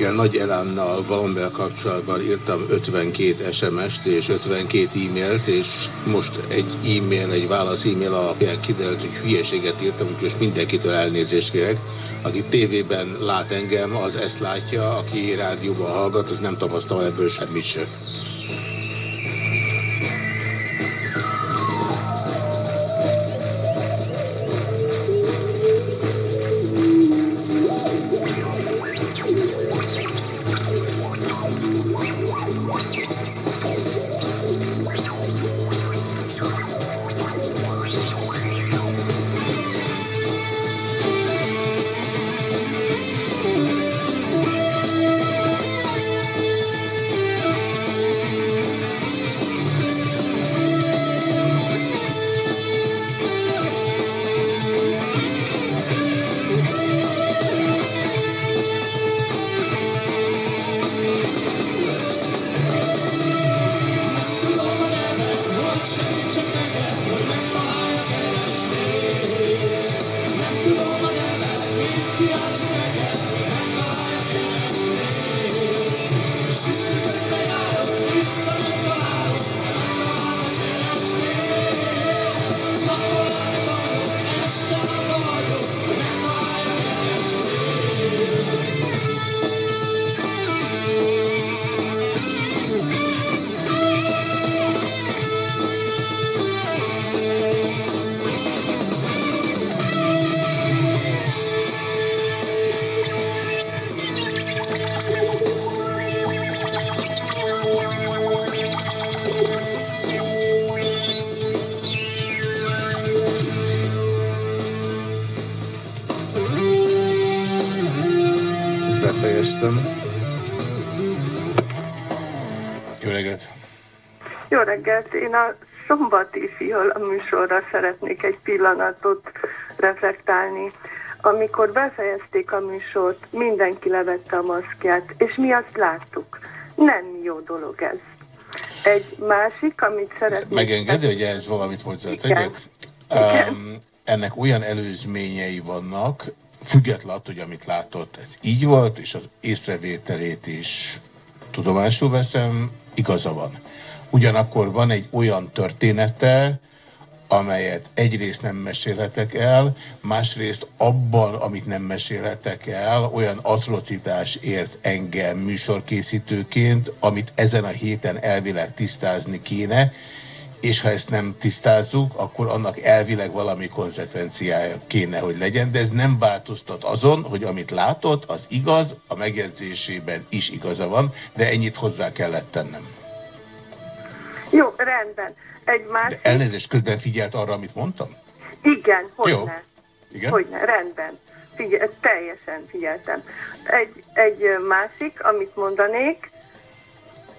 Reggel nagy elánnal valamivel kapcsolatban írtam 52 SMS-t és 52 e-mailt, és most egy e-mail, egy válasz e-mail alapján kiderült, hogy hülyeséget írtam, úgyhogy mindenkitől elnézést kérek. Aki tévében lát engem, az ezt látja, aki rádióban hallgat, az nem tapasztal ebből semmit sem. Reggelt! Én a szombati fiala műsorra szeretnék egy pillanatot reflektálni. Amikor befejezték a műsort, mindenki levette a maszkját, és mi azt láttuk. Nem jó dolog ez. Egy másik, amit szeretnék... Megengedi, hogy ehhez valamit hozzátegyek? Um, ennek olyan előzményei vannak, függetlenül attól, hogy amit látott, ez így volt, és az észrevételét is tudomásul veszem, igaza van. Ugyanakkor van egy olyan története, amelyet egyrészt nem mesélhetek el, másrészt abban, amit nem mesélhetek el, olyan atrocitás ért engem műsorkészítőként, amit ezen a héten elvileg tisztázni kéne, és ha ezt nem tisztázzuk, akkor annak elvileg valami konzekvenciája kéne, hogy legyen, de ez nem változtat azon, hogy amit látott, az igaz, a megjegyzésében is igaza van, de ennyit hozzá kellett tennem. Jó, rendben. Egy másik... De elnézést közben figyelt arra, amit mondtam? Igen, Jó. hogyne. Igen? Hogyne, rendben. Figyel, teljesen figyeltem. Egy, egy másik, amit mondanék,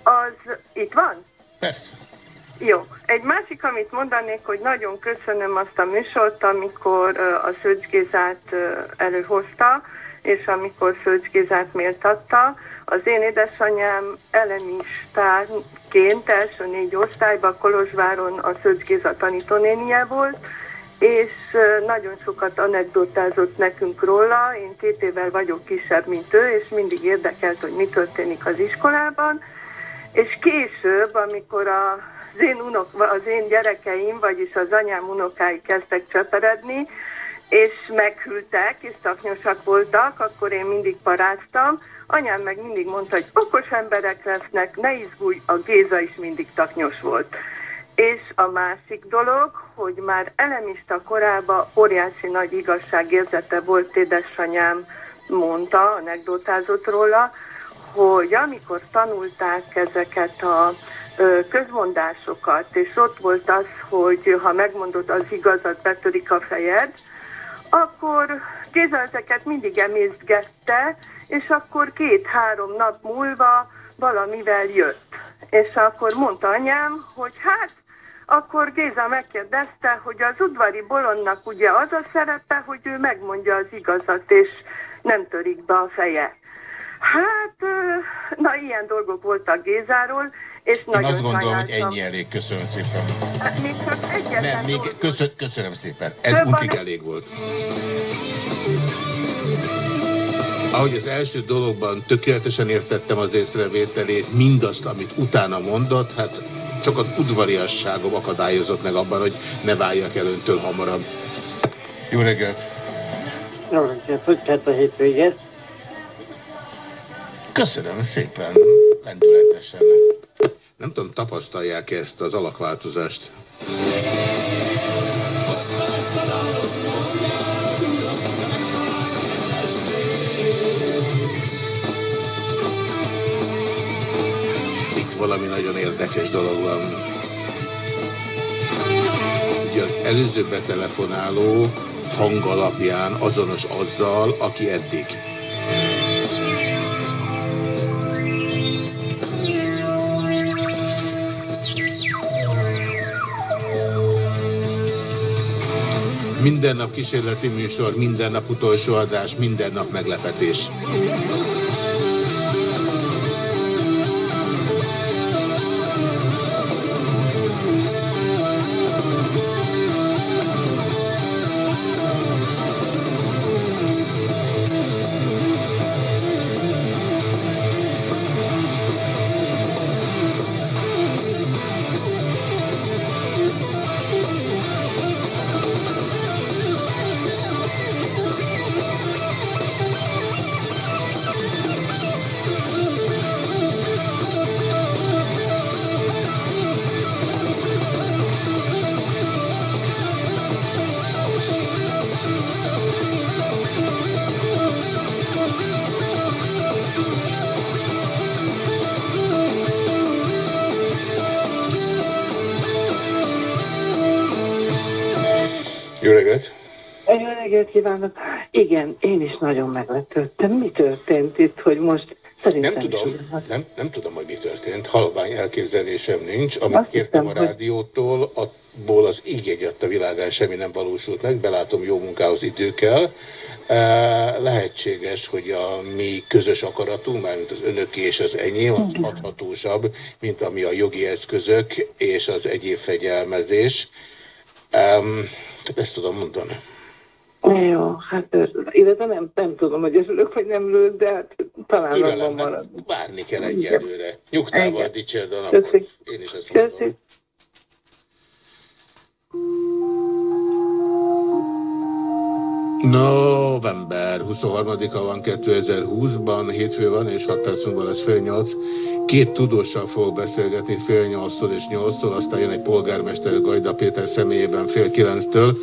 az itt van? Persze. Jó. Egy másik, amit mondanék, hogy nagyon köszönöm azt a műsort, amikor a Szőcs Gézát előhozta, és amikor Szőcs Gézát méltatta. Az én édesanyám elemistárként első négy osztályban Kolozsváron a Szőcs Géza tanítónénie volt, és nagyon sokat anekdotázott nekünk róla. Én két évvel vagyok kisebb, mint ő, és mindig érdekelt, hogy mi történik az iskolában. És később, amikor a, az, én unok, az én gyerekeim, vagyis az anyám unokái kezdtek cseperedni, és meghűltek, és taknyosak voltak, akkor én mindig paráztam. Anyám meg mindig mondta, hogy okos emberek lesznek, ne izgulj, a Géza is mindig taknyos volt. És a másik dolog, hogy már elemista korában óriási nagy igazságérzete volt édesanyám, mondta, anekdotázott róla, hogy amikor tanulták ezeket a közmondásokat, és ott volt az, hogy ha megmondod az igazat, betörik a fejed, akkor Géza ezeket mindig emészgette, és akkor két-három nap múlva valamivel jött. És akkor mondta anyám, hogy hát, akkor Géza megkérdezte, hogy az udvari bolondnak ugye az a szerepe, hogy ő megmondja az igazat, és nem törik be a feje. Hát, na ilyen dolgok voltak Gézáról, és Én nagyon azt gondolom, hogy ennyi elég. Köszönöm szépen. Hát még csak egyetlen Nem, még dolgot. köszön, köszönöm szépen. Ez Több untig a- elég volt. Ahogy az első dologban tökéletesen értettem az észrevételét, mindazt, amit utána mondott, hát csak az udvariasságom akadályozott meg abban, hogy ne váljak el öntől hamarabb. Jó reggelt! Jó reggelt, hogy tett a hétvégét? Köszönöm szépen, lendületesen. Nem tudom, tapasztalják ezt az alakváltozást? Itt valami nagyon érdekes dolog van. Ugye az előző betelefonáló hang alapján azonos azzal, aki eddig. Minden nap kísérleti műsor, minden nap utolsó adás, minden nap meglepetés. Kívánok! Igen, én is nagyon meglepődtem. Mi történt itt, hogy most szerintem... Nem tudom, nem, nem tudom, hogy mi történt. Halvány elképzelésem nincs. Amit Azt kértem a hittem, hogy- rádiótól, abból az így egyet a világán semmi nem valósult meg. Belátom, jó munkához idő kell. Eh, Lehetséges, hogy a mi közös akaratunk, mármint az önöké és az enyém, az adhatósabb, mint ami a jogi eszközök és az egyéb fegyelmezés. Ezt tudom mondani. Jó, hát illetve nem, nem tudom, hogy örülök, vagy nem örülök, de hát talán abban Türelem, marad. várni kell egyelőre. Nyugtával dicsérd a napot. Köszi. Én is ezt mondom. Köszi. November 23-a van 2020-ban, hétfő van, és 6 perc múlva lesz fél nyolc. Két tudóssal fogok beszélgetni fél nyolctól és nyolctól, aztán jön egy polgármester Gajda Péter személyében fél kilenctől.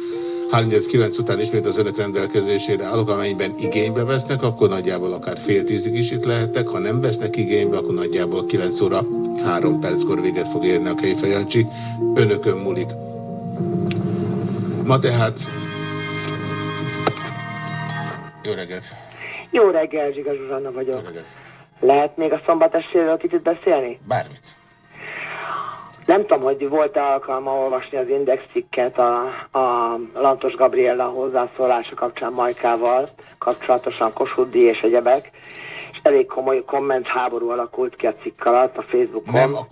39 után ismét az önök rendelkezésére állok, amennyiben igénybe vesznek, akkor nagyjából akár fél tízig is itt lehettek, ha nem vesznek igénybe, akkor nagyjából 9 óra 3 perckor véget fog érni a Kejfejancsi. Önökön múlik. Ma tehát... Jó reggelt! Jó reggel, Zsiga Zsuzsanna Jó vagyok. reggelt! Lehet még a szombatestéről kicsit beszélni? Bármit. Nem tudom, hogy volt -e alkalma olvasni az Index cikket a, a Lantos Gabriella hozzászólása kapcsán Majkával, kapcsolatosan Kossuth Díj és egyebek, elég komoly komment háború alakult ki a cikk alatt a Facebookon. Nem, a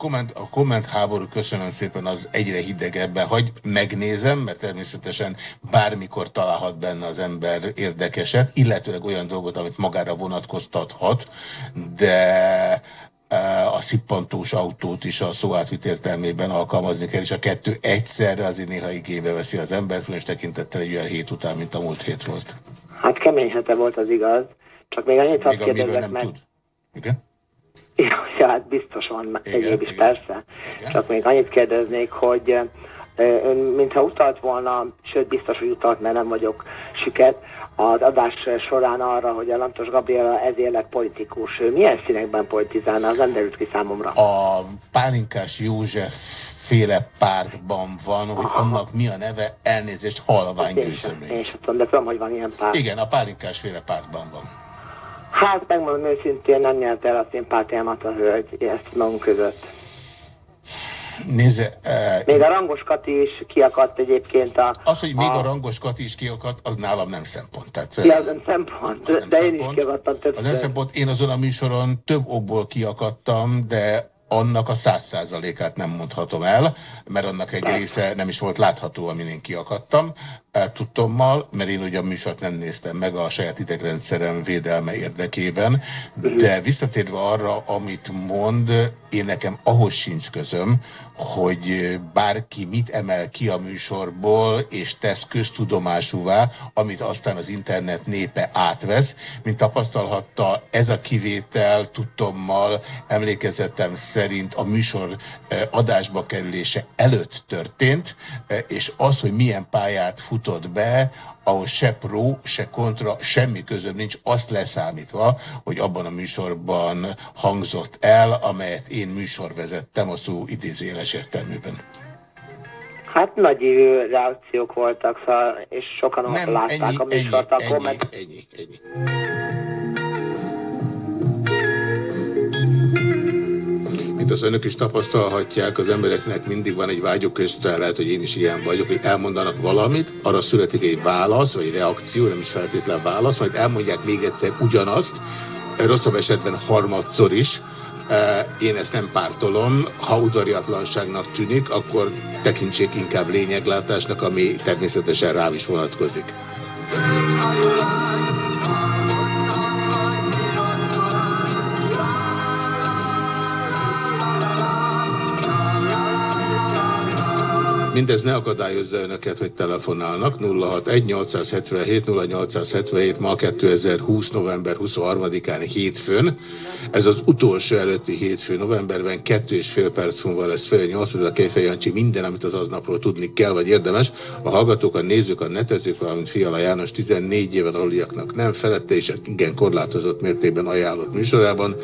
komment, a köszönöm szépen, az egyre hidegebben. Hagy megnézem, mert természetesen bármikor találhat benne az ember érdekeset, illetőleg olyan dolgot, amit magára vonatkoztathat, de e, a szippantós autót is a szó átvit értelmében alkalmazni kell, és a kettő egyszerre azért néha igénybe veszi az embert, különös tekintettel egy olyan hét után, mint a múlt hét volt. Hát kemény hete volt az igaz, csak még annyit hadd kérdezzek meg. tud. Igen? Ja, hát biztos van Igen, egyéb is, igen. persze. Igen. Csak még annyit kérdeznék, hogy ön mintha utalt volna, sőt biztos, hogy utalt, mert nem vagyok süket, az adás során arra, hogy a Lantos Gabriela ezért lett politikus. Milyen színekben politizálna, az nem derült ki számomra. a Pálinkás József féle pártban van, hogy annak mi a neve, elnézést, halvány Én sem, én gőzömény. sem tudom, de tudom, hogy van ilyen pár. Igen, a Pálinkás féle pártban van. Hát megmondom őszintén, nem nyert el a szimpátiámat a hölgy, ezt magunk között. Nézze, eh, Még a Rangos Kati is kiakadt egyébként a... az, hogy még a rangos Kati is kiakadt, az nálam nem szempont. Tehát, Ja, az nem szempont, az nem de én is szempont. kiakadtam Az nem többször. szempont. Én azon a műsoron több okból kiakadtam, de annak a száz százalékát nem mondhatom el, mert annak egy része nem is volt látható, amin én kiakadtam. E, tudtommal, mert én ugye a műsort nem néztem meg a saját idegrendszerem védelme érdekében, de visszatérve arra, amit mond, én nekem ahhoz sincs közöm, hogy bárki mit emel ki a műsorból, és tesz köztudomásúvá, amit aztán az internet népe átvesz, mint tapasztalhatta ez a kivétel, tudtommal, emlékezetem szerint a műsor adásba kerülése előtt történt, és az, hogy milyen pályát futott be, ahol se pro, se kontra, semmi közöm nincs, azt leszámítva, hogy abban a műsorban hangzott el, amelyet én műsorvezettem a szó idézőjeles értelműben. Hát nagy reakciók voltak, szóval, és sokan Nem, látták ennyi, a műsort, ennyi, akkor ennyi, meg ennyi, ennyi. Mint az önök is tapasztalhatják, az embereknek mindig van egy vágyuk közte, lehet, hogy én is ilyen vagyok, hogy elmondanak valamit, arra születik egy válasz, vagy egy reakció, nem is feltétlen válasz, majd elmondják még egyszer ugyanazt, rosszabb esetben harmadszor is, E, Én ezt nem pártolom, ha udvariatlanságnak tűnik, akkor tekintsék inkább lényeglátásnak, ami természetesen rám is vonatkozik. Mindez ne akadályozza önöket, hogy telefonálnak. 061-877-0877 ma 2020. november 23-án hétfőn. Ez az utolsó előtti hétfő novemberben, kettő és fél perc múlva lesz fél nyolc, ez a Kejfej Jancsi minden, amit az aznapról tudni kell, vagy érdemes. A hallgatók, a nézők, a netezők, valamint Fiala János 14 éven aluliaknak nem felette, és igen korlátozott mértékben ajánlott műsorában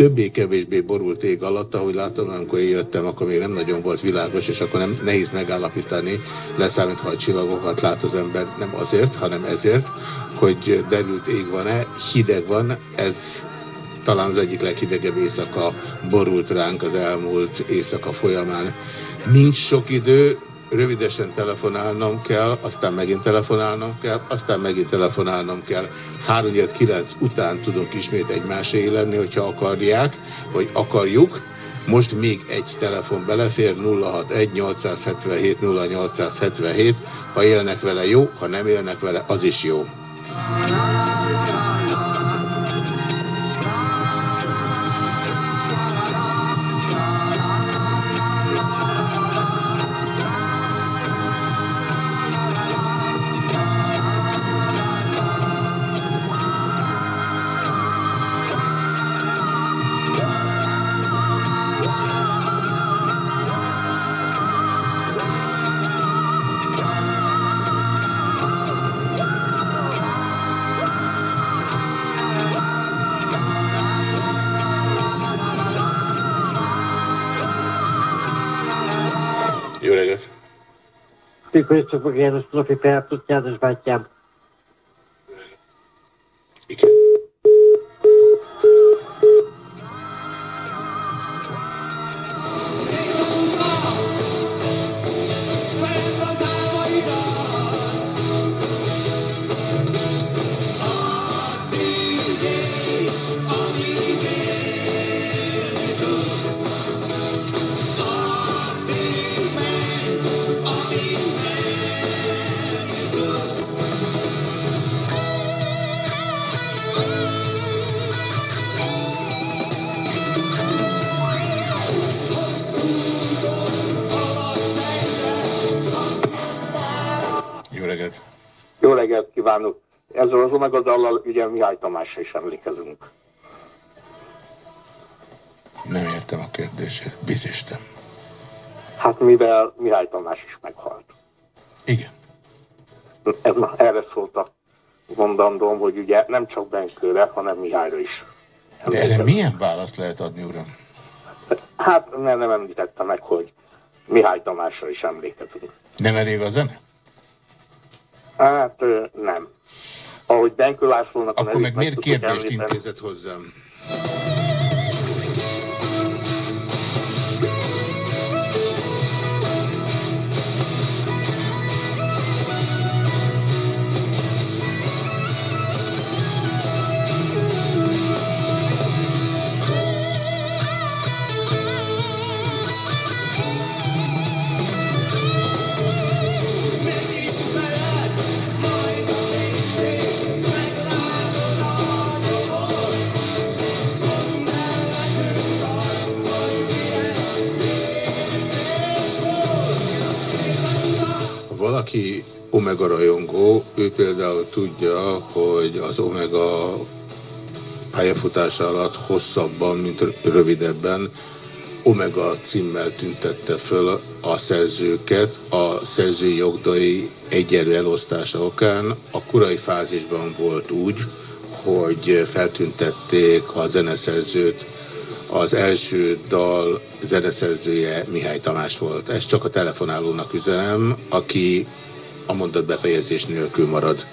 többé-kevésbé borult ég alatt, ahogy látom, amikor én jöttem, akkor még nem nagyon volt világos, és akkor nem nehéz megállapítani, leszámítva a csillagokat lát az ember, nem azért, hanem ezért, hogy derült ég van-e, hideg van, ez talán az egyik leghidegebb éjszaka borult ránk az elmúlt éjszaka folyamán. Nincs sok idő, rövidesen telefonálnom kell, aztán megint telefonálnom kell, aztán megint telefonálnom kell. 3 9 után tudunk ismét egymásé lenni, hogyha akarják, vagy akarjuk. Most még egy telefon belefér, 061 877 0877. Ha élnek vele, jó, ha nem élnek vele, az is. Jó Tükröcsöpök János Profi Pertus János bátyám. Igen. Reggelt kívánok! Ezzel az Omega dallal ugye Mihály Tamásra is emlékezünk. Nem értem a kérdését. Bizisten. Hát mivel Mihály Tamás is meghalt. Igen. Ez, na, erre szólt a mondandóm, hogy ugye nem csak Benkőre, hanem Mihályra is. De erre milyen választ lehet adni, uram? Hát nem, nem említette meg, hogy Mihály Tamásra is emlékezünk. Nem elég a zene? Hát nem. Ahogy Benkő Lászlónak Akkor meg miért kérdést említeni. intézett hozzám? Omega rajongó, ő például tudja, hogy az Omega pályafutása alatt hosszabban, mint rövidebben Omega címmel tüntette föl a szerzőket a szerzői jogdai egyenlő elosztása okán. A korai fázisban volt úgy, hogy feltüntették a zeneszerzőt, az első dal zeneszerzője Mihály Tamás volt. Ez csak a telefonálónak üzenem, aki a mondat befejezés nélkül marad.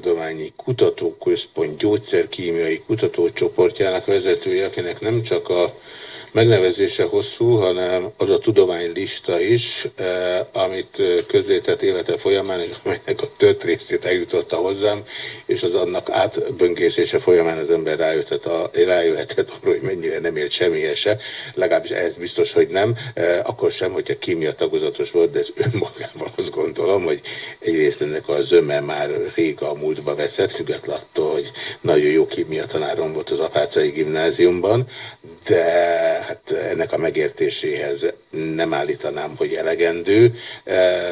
Természettudományi Kutatóközpont gyógyszerkémiai kutatócsoportjának vezetője, akinek nem csak a megnevezése hosszú, hanem az a tudománylista is, eh, amit eh, közzétett élete folyamán, és amelynek a tört részét eljutotta hozzám, és az annak átböngészése folyamán az ember rájöhetett, a, rájöhetett arra, hogy mennyire nem élt semmihez se, legalábbis ez biztos, hogy nem, eh, akkor sem, hogyha kémia tagozatos volt, de ez önmagában azt gondolom, hogy egyrészt ennek a zöme már rég a múltba veszett, függetlenül attól, hogy nagyon jó kémia tanárom volt az Apácai gimnáziumban, de hát ennek a megértéséhez nem állítanám, hogy elegendő. E,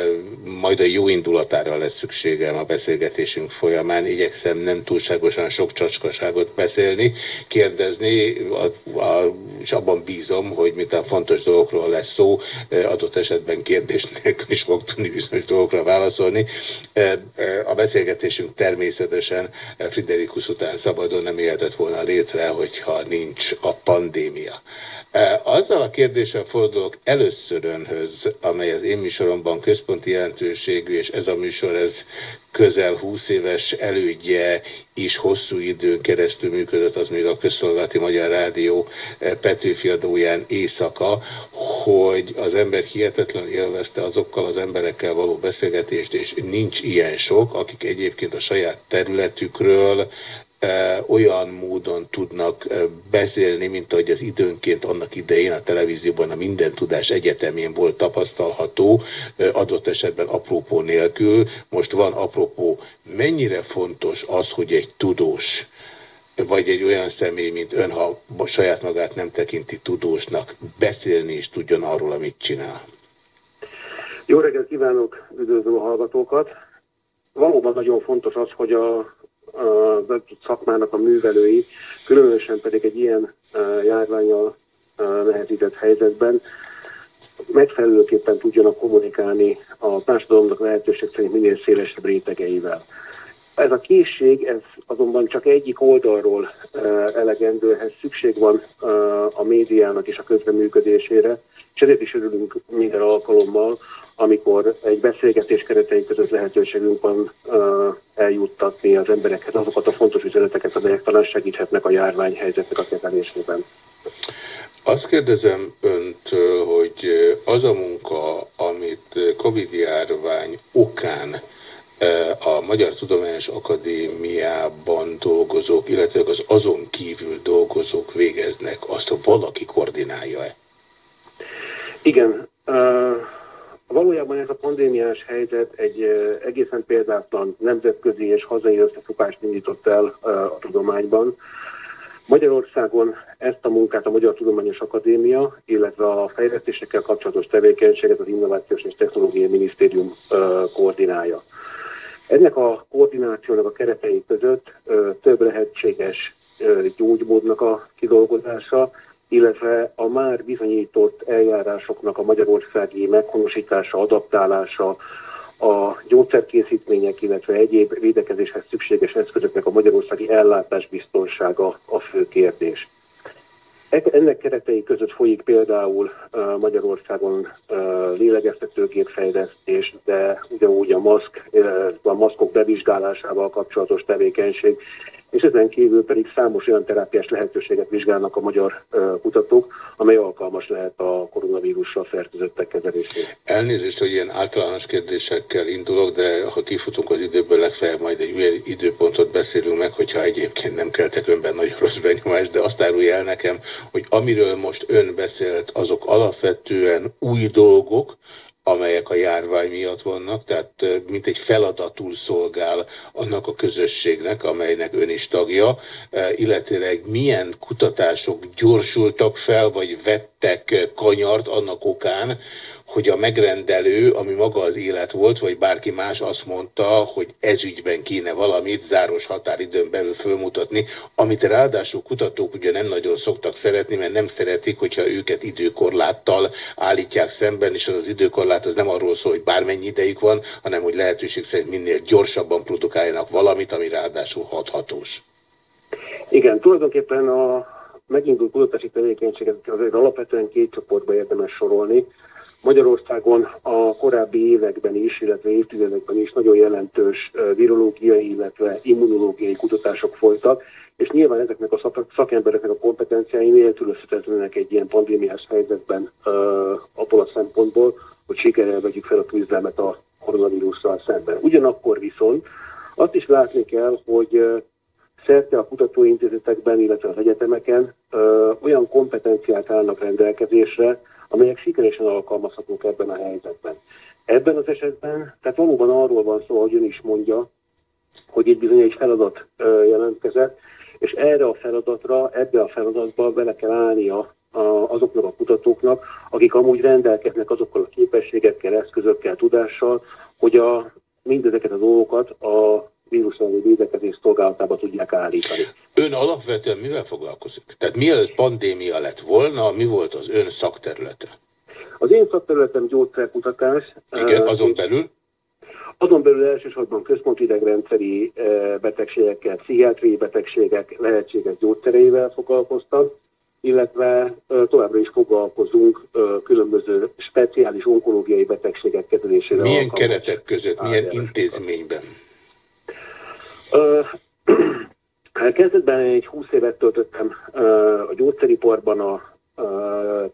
Majd a jó indulatára lesz szükségem a beszélgetésünk folyamán. Igyekszem nem túlságosan sok csacskaságot beszélni, kérdezni, a, a, és abban bízom, hogy miután fontos dolgokról lesz szó, e, adott esetben kérdés nélkül is fog tudni bizonyos dolgokra válaszolni. E, A beszélgetésünk természetesen Friderikus után szabadon nem élhetett volna létre, hogyha nincs a pandémia. E, Azzal a kérdéssel fordulok először önhöz, amely az én műsoromban központi jelentőségű, és ez a műsor ez közel 20 éves elődje is hosszú időn keresztül működött, az még a Közszolgálati Magyar Rádió Petőfi adóján éjszaka, hogy az ember hihetetlen élvezte azokkal az emberekkel való beszélgetést, és nincs ilyen sok, akik egyébként a saját területükről olyan módon tudnak beszélni, mint ahogy az időnként annak idején a televízióban a Minden Tudás Egyetemén volt tapasztalható, adott esetben apropó nélkül. Most van apropó. Mennyire fontos az, hogy egy tudós vagy egy olyan személy, mint ön, ha saját magát nem tekinti tudósnak, beszélni is tudjon arról, amit csinál. Jó reggelt kívánok, üdvözlöm a hallgatókat. Valóban nagyon fontos az, hogy a, a szakmának a művelői, különösen pedig egy ilyen e, járványal ö, nehezített helyzetben megfelelőképpen tudjanak kommunikálni a társadalomnak lehetőség szerint minél szélesebb rétegeivel. Ez a készség, ez azonban csak egyik oldalról ö, elegendő, ehhez szükség van a médiának és a közreműködésére, és ezért is örülünk minden alkalommal, amikor egy beszélgetés keretei között lehetőségünk van eljuttatni az emberekhez azokat a fontos üzeneteket, amelyek talán segíthetnek a járványhelyzetnek a kezelésében. Azt kérdezem öntől, hogy az a munka, amit Covid-járvány okán a Magyar Tudományos Akadémiában dolgozók, illetve az azon kívül dolgozók végeznek, azt valaki koordinálja-e? Igen, valójában ez a pandémiás helyzet egy egészen példátlan nemzetközi és hazai összefogást indított el a tudományban. Magyarországon ezt a munkát a Magyar Tudományos Akadémia, illetve a fejlesztésekkel kapcsolatos tevékenységet az Innovációs és Technológiai Minisztérium koordinálja. Ennek a koordinációnak a keretei között több lehetséges gyógymódnak a kidolgozása, illetve a már bizonyított eljárásoknak a magyarországi meghonosítása, adaptálása, a gyógyszerkészítmények, illetve egyéb védekezéshez szükséges eszközöknek a magyarországi ellátásbiztonsága a fő kérdés. E- Ennek keretei között folyik például Magyarországon uh, lélegeztetőgépfejlesztés, de ugyanúgy a, maszk, a maszkok bevizsgálásával kapcsolatos tevékenység, és ezen kívül pedig számos olyan terápiás lehetőséget vizsgálnak a magyar kutatók, amely alkalmas lehet a koronavírussal fertőzöttek kezelésére. Elnézést, hogy ilyen általános kérdésekkel indulok, de ha kifutunk az időből, legfeljebb majd egy olyan időpontot beszélünk meg, hogyha egyébként nem keltek önben nagyon rossz benyomást, de azt árulja el nekem, hogy amiről most ön beszélt, azok alapvetően új dolgok, amelyek a járvány miatt vannak, tehát mint egy feladatul szolgál annak a közösségnek, amelynek ön is tagja, illetőleg milyen kutatások gyorsultak fel, vagy vettek kanyart annak okán, hogy a megrendelő, ami maga az élet volt, vagy bárki más azt mondta, hogy ez ügyben kéne valamit záros határidőn belül fölmutatni, amit ráadásul kutatók ugye nem nagyon szoktak szeretni, mert nem szeretik, hogyha őket időkorláttal állítják szemben, és az az időkorlát az nem arról szól, hogy bármennyi idejük van, hanem hogy lehetőség szerint minél gyorsabban produkáljanak valamit, ami ráadásul hathatós. Igen, tulajdonképpen a megindult kutatási tevékenységet azért alapvetően két csoportba érdemes sorolni. Magyarországon a korábbi években is, illetve évtizedekben is nagyon jelentős virológiai, illetve immunológiai kutatások folytak, és nyilván ezeknek a szak- szakembereknek a kompetenciái nélkülözhetetlenek egy ilyen pandémiás helyzetben ö, abból a szempontból, hogy sikerrel vegyük fel a küzdelmet a koronavírussal szemben. Ugyanakkor viszont azt is látni kell, hogy szerte a kutatóintézetekben, illetve az egyetemeken ö, olyan kompetenciák állnak rendelkezésre, amelyek sikeresen alkalmazhatók ebben a helyzetben. Ebben az esetben, tehát valóban arról van szó, hogy ön is mondja, hogy itt bizony egy feladat jelentkezett, és erre a feladatra, ebbe a feladatba bele kell állnia azoknak a kutatóknak, akik amúgy rendelkeznek azokkal a képességekkel, eszközökkel, tudással, hogy a, mindezeket a dolgokat a vírus elleni védekezés szolgálatába tudják állítani. Ön alapvetően mivel foglalkozik? Tehát mielőtt pandémia lett volna, mi volt az ön szakterülete? Az én szakterületem gyógyszerkutatás. Igen, eh, azon belül? Azon belül elsősorban központi idegrendszeri eh, betegségekkel, pszichiátriai betegségek lehetséges gyógyszereivel foglalkoztam, illetve eh, továbbra is foglalkozunk különböző speciális onkológiai betegségek kezelésére. Milyen keretek között, milyen intézményben? Kezdetben egy 20 évet töltöttem a gyógyszeriparban, a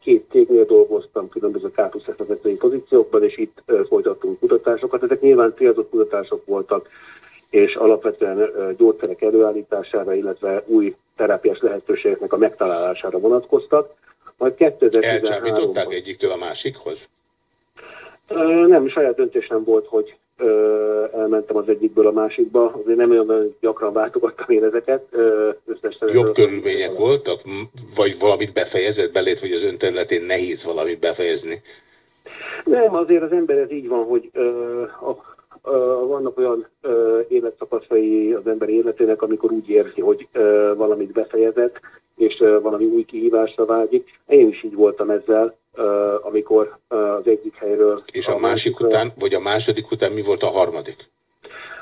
két cégnél dolgoztam különböző kátuszes vezetői pozíciókban, és itt folytattunk kutatásokat. Ezek nyilván célzott kutatások voltak, és alapvetően gyógyszerek előállítására, illetve új terápiás lehetőségeknek a megtalálására vonatkoztak. Majd 2013 Elcsábították egyiktől a másikhoz? Nem, saját döntésem volt, hogy elmentem az egyikből a másikba. Azért nem olyan gyakran váltogattam én ezeket. Jobb körülmények voltak? Vagy valamit befejezett belét, hogy az ön területén nehéz valamit befejezni? Nem, azért az ember ez így van, hogy ö, a, ö, vannak olyan ö, életszakaszai az ember életének, amikor úgy érzi, hogy ö, valamit befejezett, és ö, valami új kihívásra vágyik. Én is így voltam ezzel, amikor az egyik helyről... És a másik után, vagy a második után mi volt a harmadik?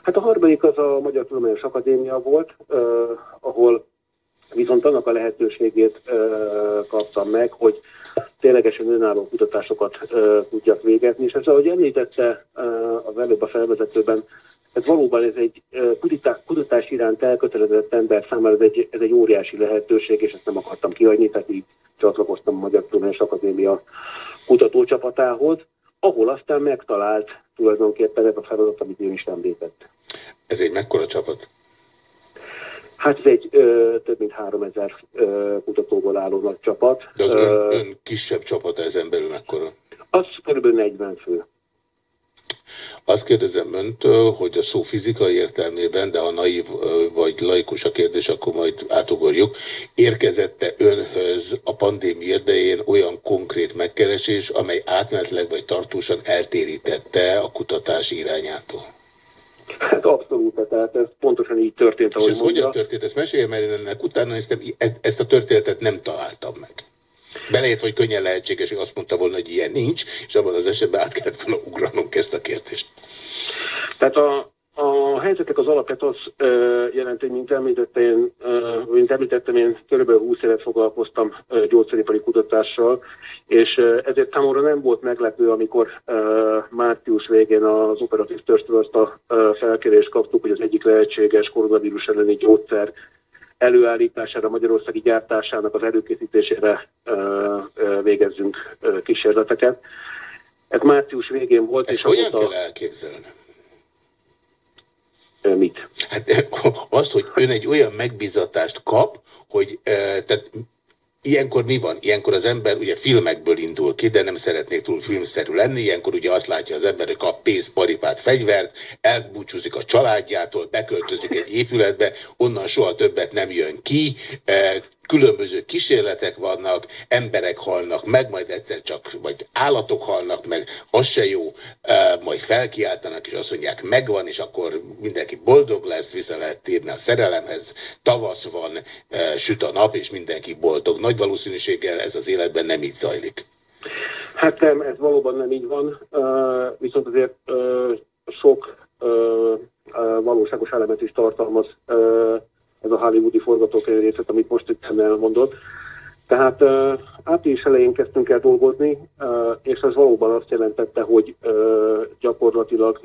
Hát a harmadik az a Magyar Tudományos Akadémia volt, ahol viszont annak a lehetőségét kaptam meg, hogy ténylegesen önálló kutatásokat tudjak végezni, és ez, ahogy említette az előbb a felvezetőben, ez valóban ez egy kutatás, kutatás iránt elkötelezett ember számára ez egy, ez egy óriási lehetőség, és ezt nem akartam kihagyni, tehát így csatlakoztam a Magyar Tudományos Akadémia kutatócsapatához, ahol aztán megtalált tulajdonképpen ez a feladat, amit én is említett. Ez egy mekkora csapat? Hát ez egy ö, több mint 3000 ö, kutatóból álló nagy csapat. De az Ö, ön, ön kisebb csapata ezen belül mekkora? az kb. 40 fő. Azt kérdezem öntől, hogy a szó fizikai értelmében, de ha naív vagy laikus a kérdés, akkor majd átugorjuk, érkezette önhöz a pandémia idején olyan konkrét megkeresés, amely átmenetleg vagy tartósan eltérítette a kutatás irányától? Hát abszolút, tehát ez pontosan így történt, És ahogy ez mondja. hogyan történt? Ezt mesélje, mert ennek utána néztem, e- ezt a történetet nem találtam meg. Belejött, hogy könnyen lehetséges, hogy azt mondta volna, hogy ilyen nincs, és abban az esetben át kellett volna ugranunk ezt a kérdést. Tehát a, a helyzetek az alapját az ö, jelenti, mint említettem, én, ö, mint említettem, én kb. 20 évet foglalkoztam ö, gyógyszeripari kutatással, és ö, ezért számomra nem volt meglepő, amikor ö, március végén az operatív törstől azt a felkérést kaptuk, hogy az egyik lehetséges koronavírus elleni gyógyszer előállítására, magyarországi gyártásának az előkészítésére végezzünk kísérleteket. Ez március végén volt, Ezt és hogyan azóta- kell elképzelni? Mit? Hát azt, hogy ön egy olyan megbízatást kap, hogy tehát ilyenkor mi van? Ilyenkor az ember ugye filmekből indul ki, de nem szeretnék túl filmszerű lenni, ilyenkor ugye azt látja az ember, hogy kap pénzt, paripát, fegyvert, elbúcsúzik a családjától, beköltözik egy épületbe, onnan soha többet nem jön ki, e, különböző kísérletek vannak, emberek halnak meg, majd egyszer csak, vagy állatok halnak meg, az se jó, majd felkiáltanak, és azt mondják, megvan, és akkor mindenki boldog lesz, vissza lehet térni a szerelemhez, tavasz van, süt a nap, és mindenki boldog. Nagy valószínűséggel ez az életben nem így zajlik. Hát nem, ez valóban nem így van, uh, viszont azért uh, sok uh, valóságos elemet is tartalmaz ez a hollywoodi forgatókönyv részlet, amit most itt elmondott. Tehát április elején kezdtünk el dolgozni, és ez valóban azt jelentette, hogy gyakorlatilag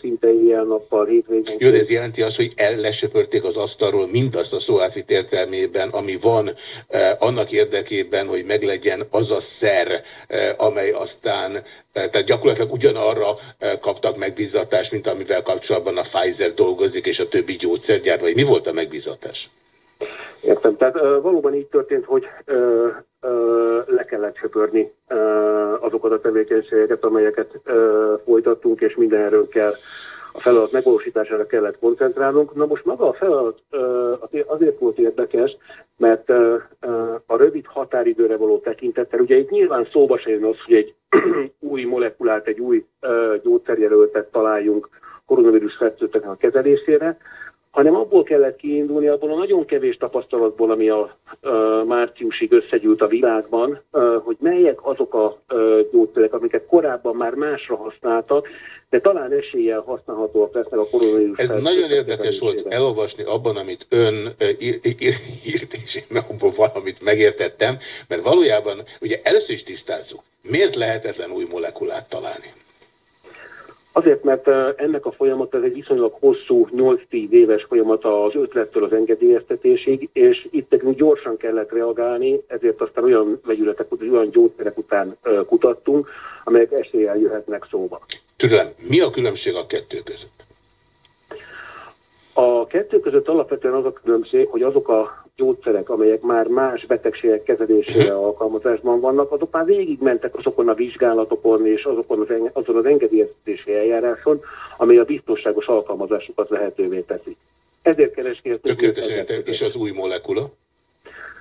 szinte ilyen-nappal, hétvégén. Jó, de ez jelenti azt, hogy ellesöpörték az asztalról mindazt a szó átvitt értelmében, ami van annak érdekében, hogy meglegyen az a szer, amely aztán, eh, tehát gyakorlatilag ugyanarra kaptak megbízatást, mint amivel kapcsolatban a Pfizer dolgozik, és a többi gyógyszergyár, vagy mi volt a megbízatás? Értem. Tehát valóban így történt, hogy le kellett söpörni azokat a tevékenységeket, amelyeket folytattunk, és mindenről kell a feladat megvalósítására kellett koncentrálnunk. Na most maga a feladat azért volt érdekes, mert a rövid határidőre való tekintettel, ugye itt nyilván szóba se jön az, hogy egy új molekulát, egy új gyógyszerjelöltet találjunk koronavírus fertőzötteknek a kezelésére, hanem abból kellett kiindulni, abból a nagyon kevés tapasztalatból, ami a, a márciusig összegyűlt a világban, a, hogy melyek azok a, a gyógyszerek, amiket korábban már másra használtak, de talán eséllyel használhatóak lesznek a koronavírus. Ez nagyon érdekes volt elolvasni abban, amit ön ö, ír, ír, írt, és én abból valamit megértettem, mert valójában, ugye először is tisztázzuk, miért lehetetlen új molekulát találni? Azért, mert ennek a folyamat ez egy viszonylag hosszú, 8-10 éves folyamat az ötlettől az engedélyeztetésig, és itt nekünk gyorsan kellett reagálni, ezért aztán olyan vegyületek, olyan gyógyszerek után kutattunk, amelyek eséllyel jöhetnek szóba. Türelem, mi a különbség a kettő között? A kettő között alapvetően az a különbség, hogy azok a gyógyszerek, amelyek már más betegségek kezelésére alkalmazásban vannak, azok már végigmentek azokon a vizsgálatokon és azokon az, azon az engedélyeztetési eljáráson, amely a biztonságos alkalmazásukat lehetővé teszi. Ezért keresgéltünk. Tökéletesen értem. És az új molekula?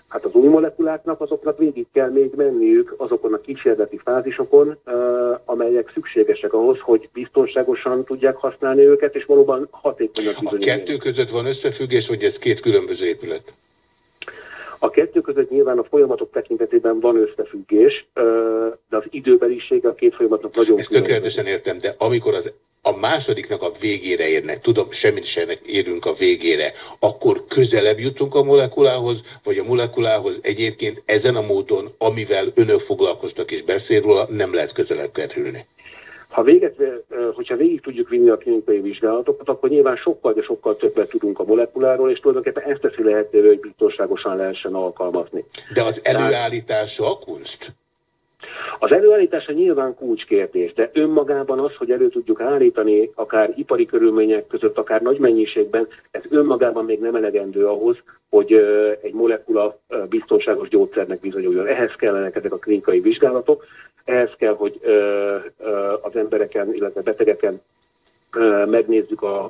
Hát az új molekuláknak azoknak végig kell még menniük azokon a kísérleti fázisokon, amelyek szükségesek ahhoz, hogy biztonságosan tudják használni őket, és valóban hatékonyak A kettő között van összefüggés, vagy ez két különböző épület? A kettő között nyilván a folyamatok tekintetében van összefüggés, de az időbeliség a két folyamatnak nagyon Ezt tökéletesen értem, de amikor az a másodiknak a végére érnek, tudom, semmit sem érünk a végére, akkor közelebb jutunk a molekulához, vagy a molekulához egyébként ezen a módon, amivel önök foglalkoztak és beszél róla, nem lehet közelebb kerülni. Ha véget, hogyha végig tudjuk vinni a klinikai vizsgálatokat, akkor nyilván sokkal, de sokkal többet tudunk a molekuláról, és tulajdonképpen ezt teszi lehetővé, hogy biztonságosan lehessen alkalmazni. De az előállítása a kunst? Az előállítása nyilván kulcskérdés, de önmagában az, hogy elő tudjuk állítani, akár ipari körülmények között, akár nagy mennyiségben, ez önmagában még nem elegendő ahhoz, hogy egy molekula biztonságos gyógyszernek bizonyuljon. Ehhez kellenek ezek a klinikai vizsgálatok, ehhez kell, hogy az embereken, illetve betegeken megnézzük a,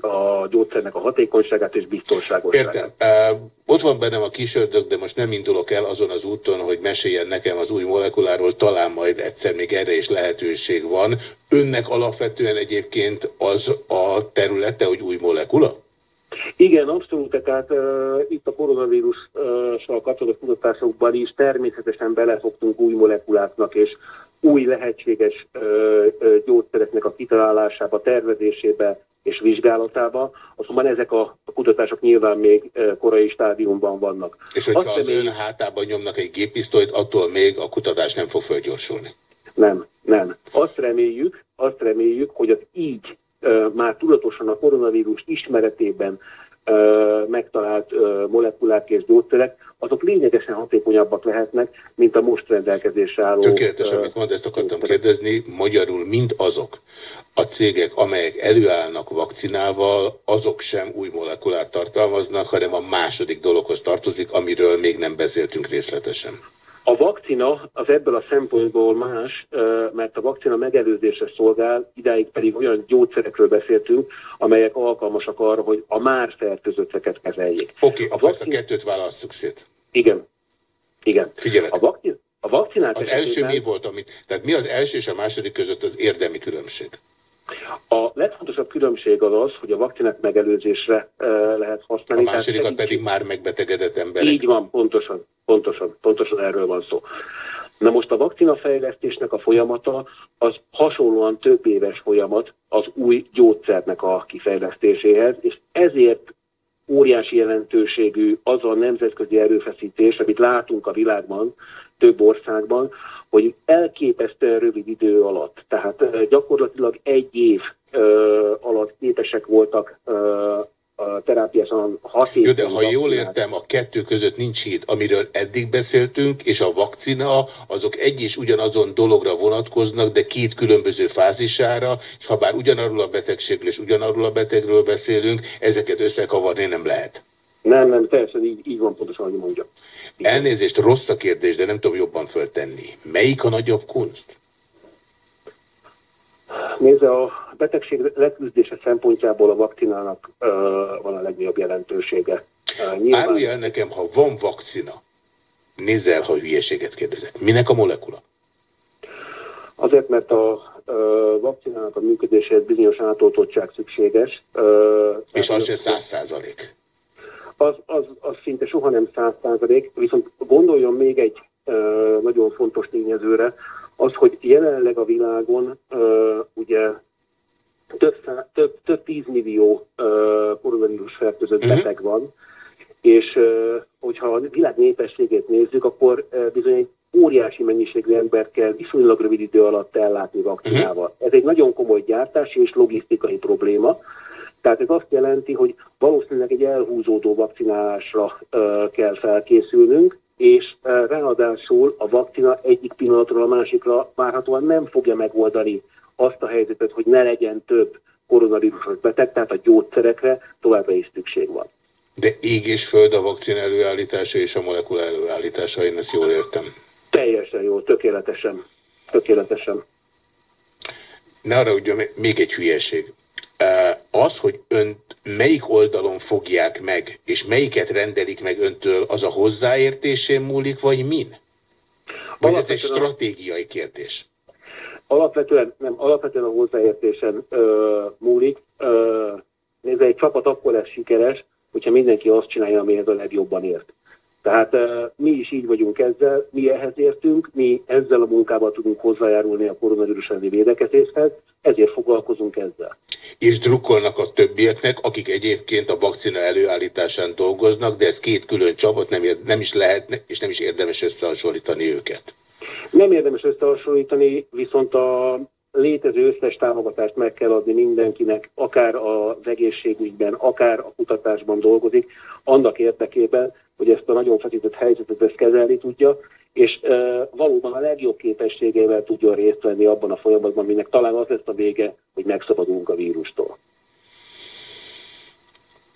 a gyógyszernek a hatékonyságát és biztonságosságát. Értem. Ott van bennem a kis ördög, de most nem indulok el azon az úton, hogy meséljen nekem az új molekuláról, talán majd egyszer még erre is lehetőség van. Önnek alapvetően egyébként az a területe, hogy új molekula? Igen, abszolút, tehát uh, itt a koronavírussal kapcsolatos kutatásokban is természetesen belefogtunk új molekuláknak és új lehetséges uh, uh, gyógyszereknek a kitalálásába, tervezésébe és vizsgálatába, azonban ezek a, kutatások nyilván még korai stádiumban vannak. És hogyha Azt az ön hátában nyomnak egy géppisztolyt, attól még a kutatás nem fog fölgyorsulni. Nem, nem. Azt reméljük, azt reméljük, hogy az így már tudatosan a koronavírus ismeretében megtalált molekulák és gyógyszerek, azok lényegesen hatékonyabbak lehetnek, mint a most rendelkezésre álló. Tökéletes, amit mond, ezt akartam kérdezni, magyarul mind azok a cégek, amelyek előállnak vakcinával, azok sem új molekulát tartalmaznak, hanem a második dologhoz tartozik, amiről még nem beszéltünk részletesen. A vakcina az ebből a szempontból más, mert a vakcina megelőzésre szolgál, idáig pedig olyan gyógyszerekről beszéltünk, amelyek alkalmasak arra, hogy a már fertőzötteket kezeljék. Oké, okay, akkor ezt a kettőt válasszuk szét. Igen. Igen. Figyelek. A, vakcin, a vakcinák Az első mi volt, amit, tehát mi az első és a második között az érdemi különbség? A legfontosabb különbség az az, hogy a vakcinát megelőzésre uh, lehet A használni. tehát másodikat pedig már megbetegedett emberek. Így van, pontosan, pontosan, pontosan erről van szó. Na most a vakcinafejlesztésnek a folyamata az hasonlóan több éves folyamat az új gyógyszernek a kifejlesztéséhez, és ezért óriási jelentőségű az a nemzetközi erőfeszítés, amit látunk a világban, több országban, hogy elképesztően rövid idő alatt, tehát gyakorlatilag egy év alatt képesek voltak terápiásan hatékony Jó, de ha jól értem, a kettő között nincs híd. Amiről eddig beszéltünk, és a vakcina, azok egy és ugyanazon dologra vonatkoznak, de két különböző fázisára, és ha bár ugyanarról a betegségről és ugyanarról a betegről beszélünk, ezeket összekavarni nem lehet. Nem, nem, teljesen így, így van pontosan, ahogy mondja. Elnézést, rossz a kérdés, de nem tudom jobban föltenni. Melyik a nagyobb kunst? Nézze, a betegség leküzdése szempontjából a vakcinának ö, van a legnagyobb jelentősége. Nyilván Árulja el nekem, ha van vakcina, nézz el, ha hülyeséget kérdezek. Minek a molekula? azért, mert a ö, vakcinának a működéséhez bizonyos átoltottság szükséges. Ö, És az se száz százalék. Az, az, az szinte soha nem száz százalék, viszont gondoljon még egy ö, nagyon fontos tényezőre, az, hogy jelenleg a világon ö, ugye több, szá- több, több tízmillió koronavírus fertőzött Mhm. beteg van, és ö, hogyha a világ népességét nézzük, akkor ö, bizony egy óriási mennyiségű embert kell viszonylag rövid idő alatt ellátni vakcinával. Ez egy nagyon komoly gyártási és logisztikai probléma, tehát ez azt jelenti, hogy valószínűleg egy elhúzódó vakcinálásra kell felkészülnünk, és ráadásul a vakcina egyik pillanatról a másikra várhatóan nem fogja megoldani azt a helyzetet, hogy ne legyen több koronavírusos beteg, tehát a gyógyszerekre továbbra is szükség van. De ég és föld a vakcina előállítása és a molekula előállítása, én ezt jól értem. Teljesen jó, tökéletesen. Tökéletesen. Ne arra ugye még egy hülyeség. Az, hogy önt melyik oldalon fogják meg, és melyiket rendelik meg öntől, az a hozzáértésén múlik, vagy min? Vagy ez egy stratégiai kérdés? Alapvetően, nem, alapvetően a hozzáértésen ö, múlik. Ö, nézd, egy csapat akkor lesz sikeres, hogyha mindenki azt csinálja, amihez a legjobban ért. Tehát ö, mi is így vagyunk ezzel, mi ehhez értünk, mi ezzel a munkával tudunk hozzájárulni a koronavírus elleni védekezéshez, ezért foglalkozunk ezzel. És drukkolnak a többieknek, akik egyébként a vakcina előállításán dolgoznak, de ez két külön csapat, nem, ér, nem is lehet, és nem is érdemes összehasonlítani őket. Nem érdemes összehasonlítani, viszont a létező összes támogatást meg kell adni mindenkinek, akár az egészségügyben, akár a kutatásban dolgozik, annak érdekében, hogy ezt a nagyon feszített helyzetet ezt kezelni tudja, és e, valóban a legjobb képességeivel tudjon részt venni abban a folyamatban, aminek talán az lesz a vége, hogy megszabadulunk a vírustól.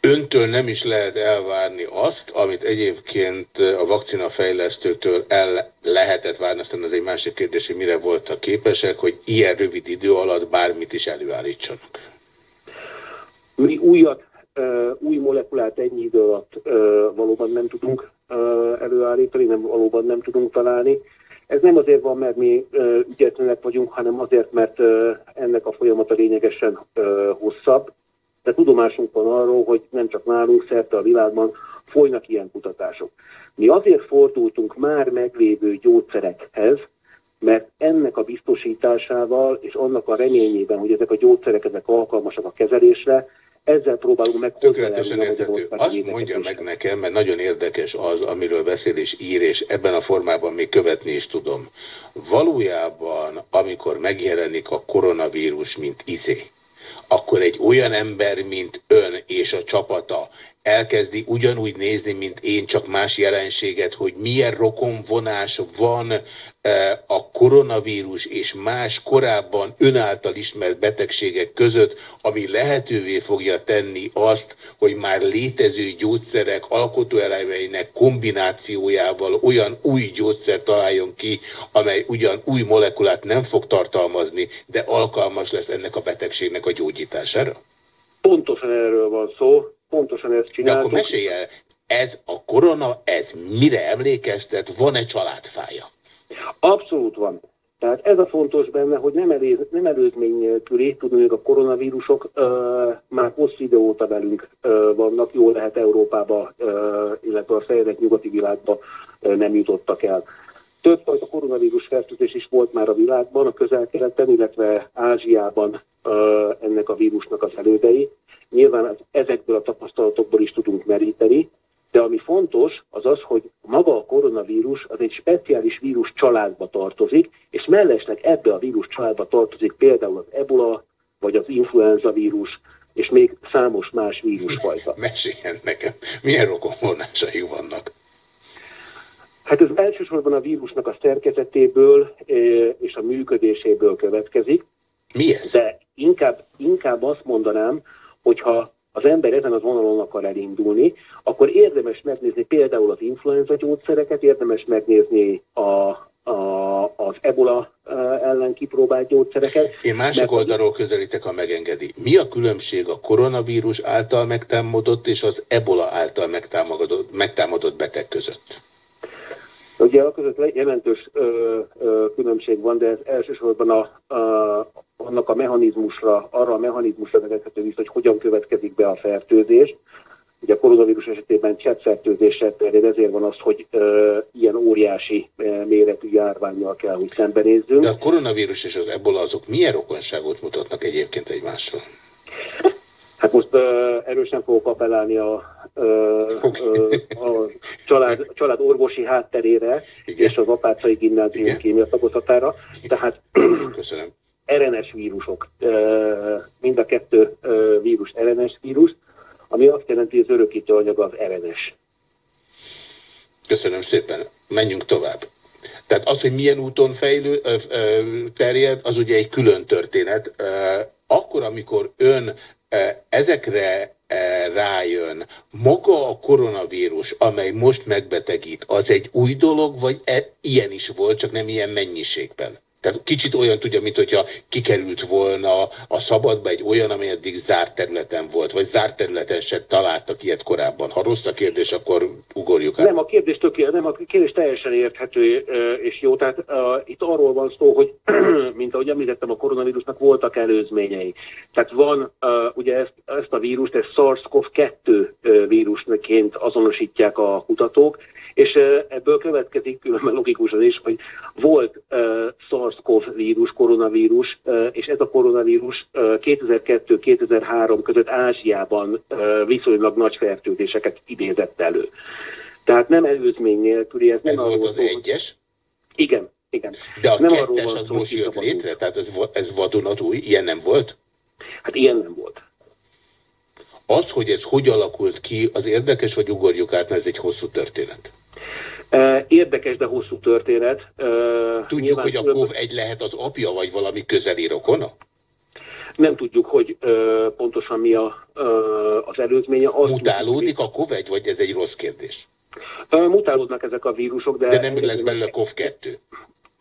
Öntől nem is lehet elvárni azt, amit egyébként a vakcinafejlesztőktől el lehetett várni, aztán az egy másik kérdés, hogy mire voltak képesek, hogy ilyen rövid idő alatt bármit is előállítsanak. Mi újat, új molekulát ennyi idő alatt valóban nem tudunk előállítani, nem, valóban nem tudunk találni. Ez nem azért van, mert mi ügyetlenek vagyunk, hanem azért, mert ennek a folyamata lényegesen hosszabb. De tudomásunk van arról, hogy nem csak nálunk, szerte a világban folynak ilyen kutatások. Mi azért fordultunk már meglévő gyógyszerekhez, mert ennek a biztosításával és annak a reményében, hogy ezek a gyógyszerek ezek alkalmasak a kezelésre, ezzel próbálunk meg Tökéletesen érthető. Azt mondja meg nekem, mert nagyon érdekes az, amiről beszél és ír, és ebben a formában még követni is tudom. Valójában, amikor megjelenik a koronavírus, mint izé, akkor egy olyan ember, mint ön és a csapata elkezdi ugyanúgy nézni, mint én, csak más jelenséget, hogy milyen rokonvonás van eh, a koronavírus és más korábban önáltal ismert betegségek között, ami lehetővé fogja tenni azt, hogy már létező gyógyszerek alkotóelemeinek kombinációjával olyan új gyógyszer találjon ki, amely ugyan új molekulát nem fog tartalmazni, de alkalmas lesz ennek a betegségnek a gyógyítására? Pontosan erről van szó, pontosan ezt De csináltuk. akkor mesélj el, ez a korona, ez mire emlékeztet, van-e családfája? Abszolút van. Tehát ez a fontos benne, hogy nem, elé, nem előzmény nélküli, tudni, hogy a koronavírusok ö, már hosszú idő óta velünk ö, vannak, jól lehet Európába, ö, illetve a fejlett nyugati világba ö, nem jutottak el. Többfajta koronavírus fertőzés is volt már a világban, a közel-keleten, illetve Ázsiában ö, ennek a vírusnak az elődei. Nyilván ezekből a tapasztalatokból is tudunk meríteni, de ami fontos, az az, hogy maga a koronavírus az egy speciális vírus családba tartozik, és mellesleg ebbe a vírus családba tartozik például az ebola, vagy az influenza vírus, és még számos más vírusfajta. Meséljen nekem, milyen rokonvonásai vannak? Hát ez elsősorban a vírusnak a szerkezetéből eh, és a működéséből következik. Mi ez? De inkább, inkább azt mondanám, hogyha az ember ezen az vonalon akar elindulni, akkor érdemes megnézni például az influenza gyógyszereket, érdemes megnézni a, a, az ebola ellen kipróbált gyógyszereket. Én másik a- oldalról közelítek, ha megengedi. Mi a különbség a koronavírus által megtámadott és az ebola által megtámadott, megtámadott beteg között? Ugye a között le- jelentős ö, ö, különbség van, de ez elsősorban a, a, annak a mechanizmusra, arra a mechanizmusra vezethető vissza, hogy hogyan következik be a fertőzés. Ugye a koronavírus esetében cseppfertőzéssel terjed, ezért van az, hogy ö, ilyen óriási ö, méretű járványjal kell, hogy szembenézzünk. De a koronavírus és az ebola azok milyen rokonságot mutatnak egyébként egymásról? Hát most ö, erősen fogok appellálni a, ö, ö, a család, a család orvosi hátterére és az Apácai Gimnázium kémia tagozatára. Tehát Köszönöm. RNS vírusok, mind a kettő vírus RNS vírus, ami azt jelenti, hogy az örökítő anyag az RNS. Köszönöm szépen. Menjünk tovább. Tehát az, hogy milyen úton fejlő, ö, ö, terjed, az ugye egy külön történet. Ö, Akkor, amikor ön ö, ezekre ö, rájön, maga a koronavírus, amely most megbetegít, az egy új dolog, vagy e, ilyen is volt, csak nem ilyen mennyiségben? Tehát kicsit olyan tudja, mint hogyha kikerült volna a szabadba egy olyan, ami eddig zárt területen volt, vagy zárt területen se találtak ilyet korábban. Ha rossz a kérdés, akkor ugorjuk át. Nem, a kérdés tökéletes, nem, a kérdés teljesen érthető és jó. Tehát uh, itt arról van szó, hogy, mint ahogy említettem, a koronavírusnak voltak előzményei. Tehát van, uh, ugye ezt, ezt a vírust, ezt SARS-CoV-2 ö, vírusként azonosítják a kutatók, és ebből következik, különben logikus az is, hogy volt SARS-CoV vírus, koronavírus, és ez a koronavírus uh, 2002-2003 között Ázsiában viszonylag nagy fertőzéseket idézett elő. Tehát nem előzmény nélküli, ez, Ez nem volt az egyes, Igen, igen. de a nem kettes az szó, most jött létre, tehát ez, ez vadonatúj, ilyen nem volt? Hát ilyen nem volt. Az, hogy ez hogy alakult ki, az érdekes, vagy ugorjuk át, mert ez egy hosszú történet. Érdekes, de hosszú történet. Tudjuk, nyilván hogy a KOV egy lehet az apja, vagy valami közeli rokona? Nem tudjuk, hogy pontosan mi a, az előzménye. Azt Mutálódik a KOV egy, vagy ez egy rossz kérdés? Uh, mutálódnak ezek a vírusok, de... De nem lesz belőle KOV 2.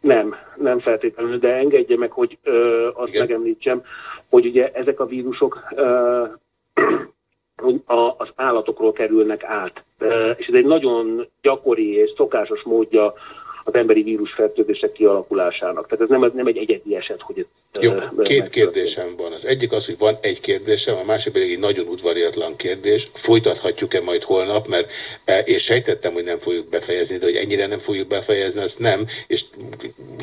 Nem, nem feltétlenül, de engedje meg, hogy ö, azt Igen. megemlítsem, hogy ugye ezek a vírusok ö, hogy a, az állatokról kerülnek át. És ez egy nagyon gyakori és szokásos módja az emberi vírusfertőzések kialakulásának. Tehát ez nem, nem egy egyedi eset, hogy ez Jó, két kérdésem van. Az egyik az, hogy van egy kérdésem, a másik pedig egy nagyon udvariatlan kérdés. Folytathatjuk-e majd holnap, mert eh, én sejtettem, hogy nem fogjuk befejezni, de hogy ennyire nem fogjuk befejezni, azt nem, és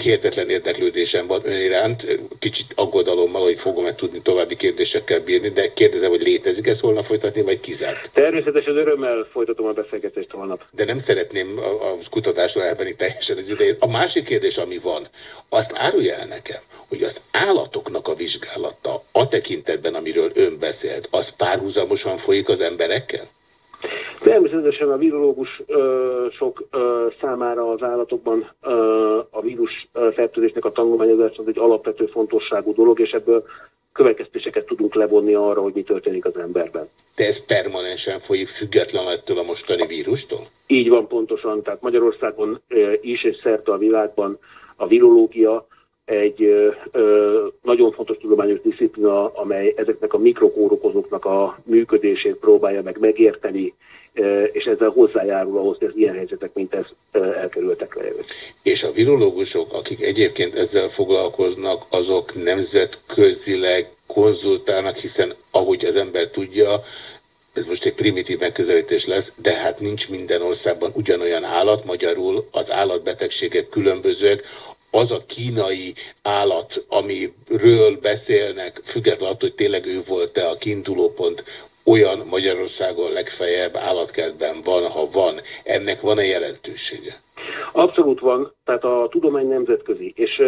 hihetetlen érdeklődésem van ön iránt, kicsit aggodalommal, hogy fogom-e tudni további kérdésekkel bírni, de kérdezem, hogy létezik ez holnap folytatni, vagy kizárt. Természetesen örömmel folytatom a beszélgetést holnap. de nem szeretném a, a kutatásra elvenni teljesen az idejét. A másik kérdés, ami van, azt árulja el nekem, hogy az állatoknak a vizsgálata a tekintetben, amiről ön beszélt, az párhuzamosan folyik az emberekkel? Természetesen a virológusok ö, számára az állatokban ö, a vírus ö, fertőzésnek a tanulmányozása az egy alapvető fontosságú dolog, és ebből következtéseket tudunk levonni arra, hogy mi történik az emberben. De ez permanensen folyik független ettől a mostani vírustól? Így van pontosan, tehát Magyarországon ö, is és szerte a világban a virológia egy ö, ö, nagyon fontos tudományos disziplina, amely ezeknek a mikrokórokozóknak a működését próbálja meg megérteni, ö, és ezzel hozzájárul ahhoz, hogy az ilyen helyzetek, mint ez ö, elkerültek le. És a virológusok, akik egyébként ezzel foglalkoznak, azok nemzetközileg konzultálnak, hiszen ahogy az ember tudja, ez most egy primitív megközelítés lesz, de hát nincs minden országban ugyanolyan állat, magyarul az állatbetegségek különbözőek, az a kínai állat, amiről beszélnek, függetlenül attól, hogy tényleg ő volt-e a kiindulópont, olyan Magyarországon legfeljebb állatkertben van, ha van. Ennek van-e jelentősége? Abszolút van, tehát a tudomány nemzetközi, és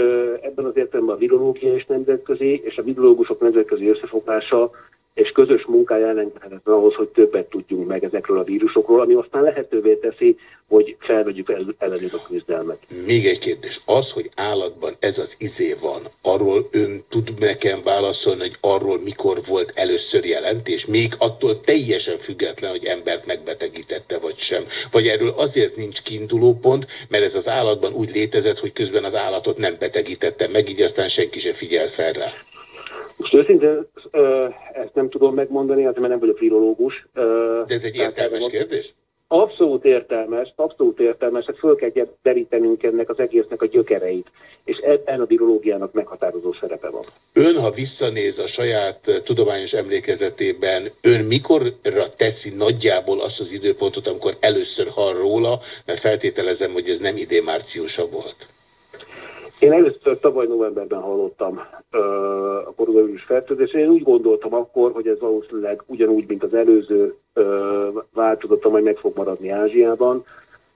ebben az értelemben a virológia is nemzetközi, és a virológusok nemzetközi összefogása és közös munkája elengedhetetlen ahhoz, hogy többet tudjunk meg ezekről a vírusokról, ami aztán lehetővé teszi, hogy felvegyük el, ellenük a küzdelmet. Még egy kérdés. Az, hogy állatban ez az izé van, arról ön tud nekem válaszolni, hogy arról mikor volt először jelentés, még attól teljesen független, hogy embert megbetegítette vagy sem. Vagy erről azért nincs kiinduló pont, mert ez az állatban úgy létezett, hogy közben az állatot nem betegítette meg, így aztán senki sem figyel fel rá. Most őszintén ezt nem tudom megmondani, hát mert nem vagyok virológus. Ö, De ez egy értelmes kérdés? Abszolút értelmes, abszolút értelmes, hát föl kell derítenünk ennek az egésznek a gyökereit, és ebben a virológiának meghatározó szerepe van. Ön, ha visszanéz a saját tudományos emlékezetében, ön mikorra teszi nagyjából azt az időpontot, amikor először hall róla, mert feltételezem, hogy ez nem idén márciusa volt. Én először tavaly novemberben hallottam ö, a koronavírus fertőzésről. Én úgy gondoltam akkor, hogy ez valószínűleg ugyanúgy, mint az előző ö, változat, amely meg fog maradni Ázsiában.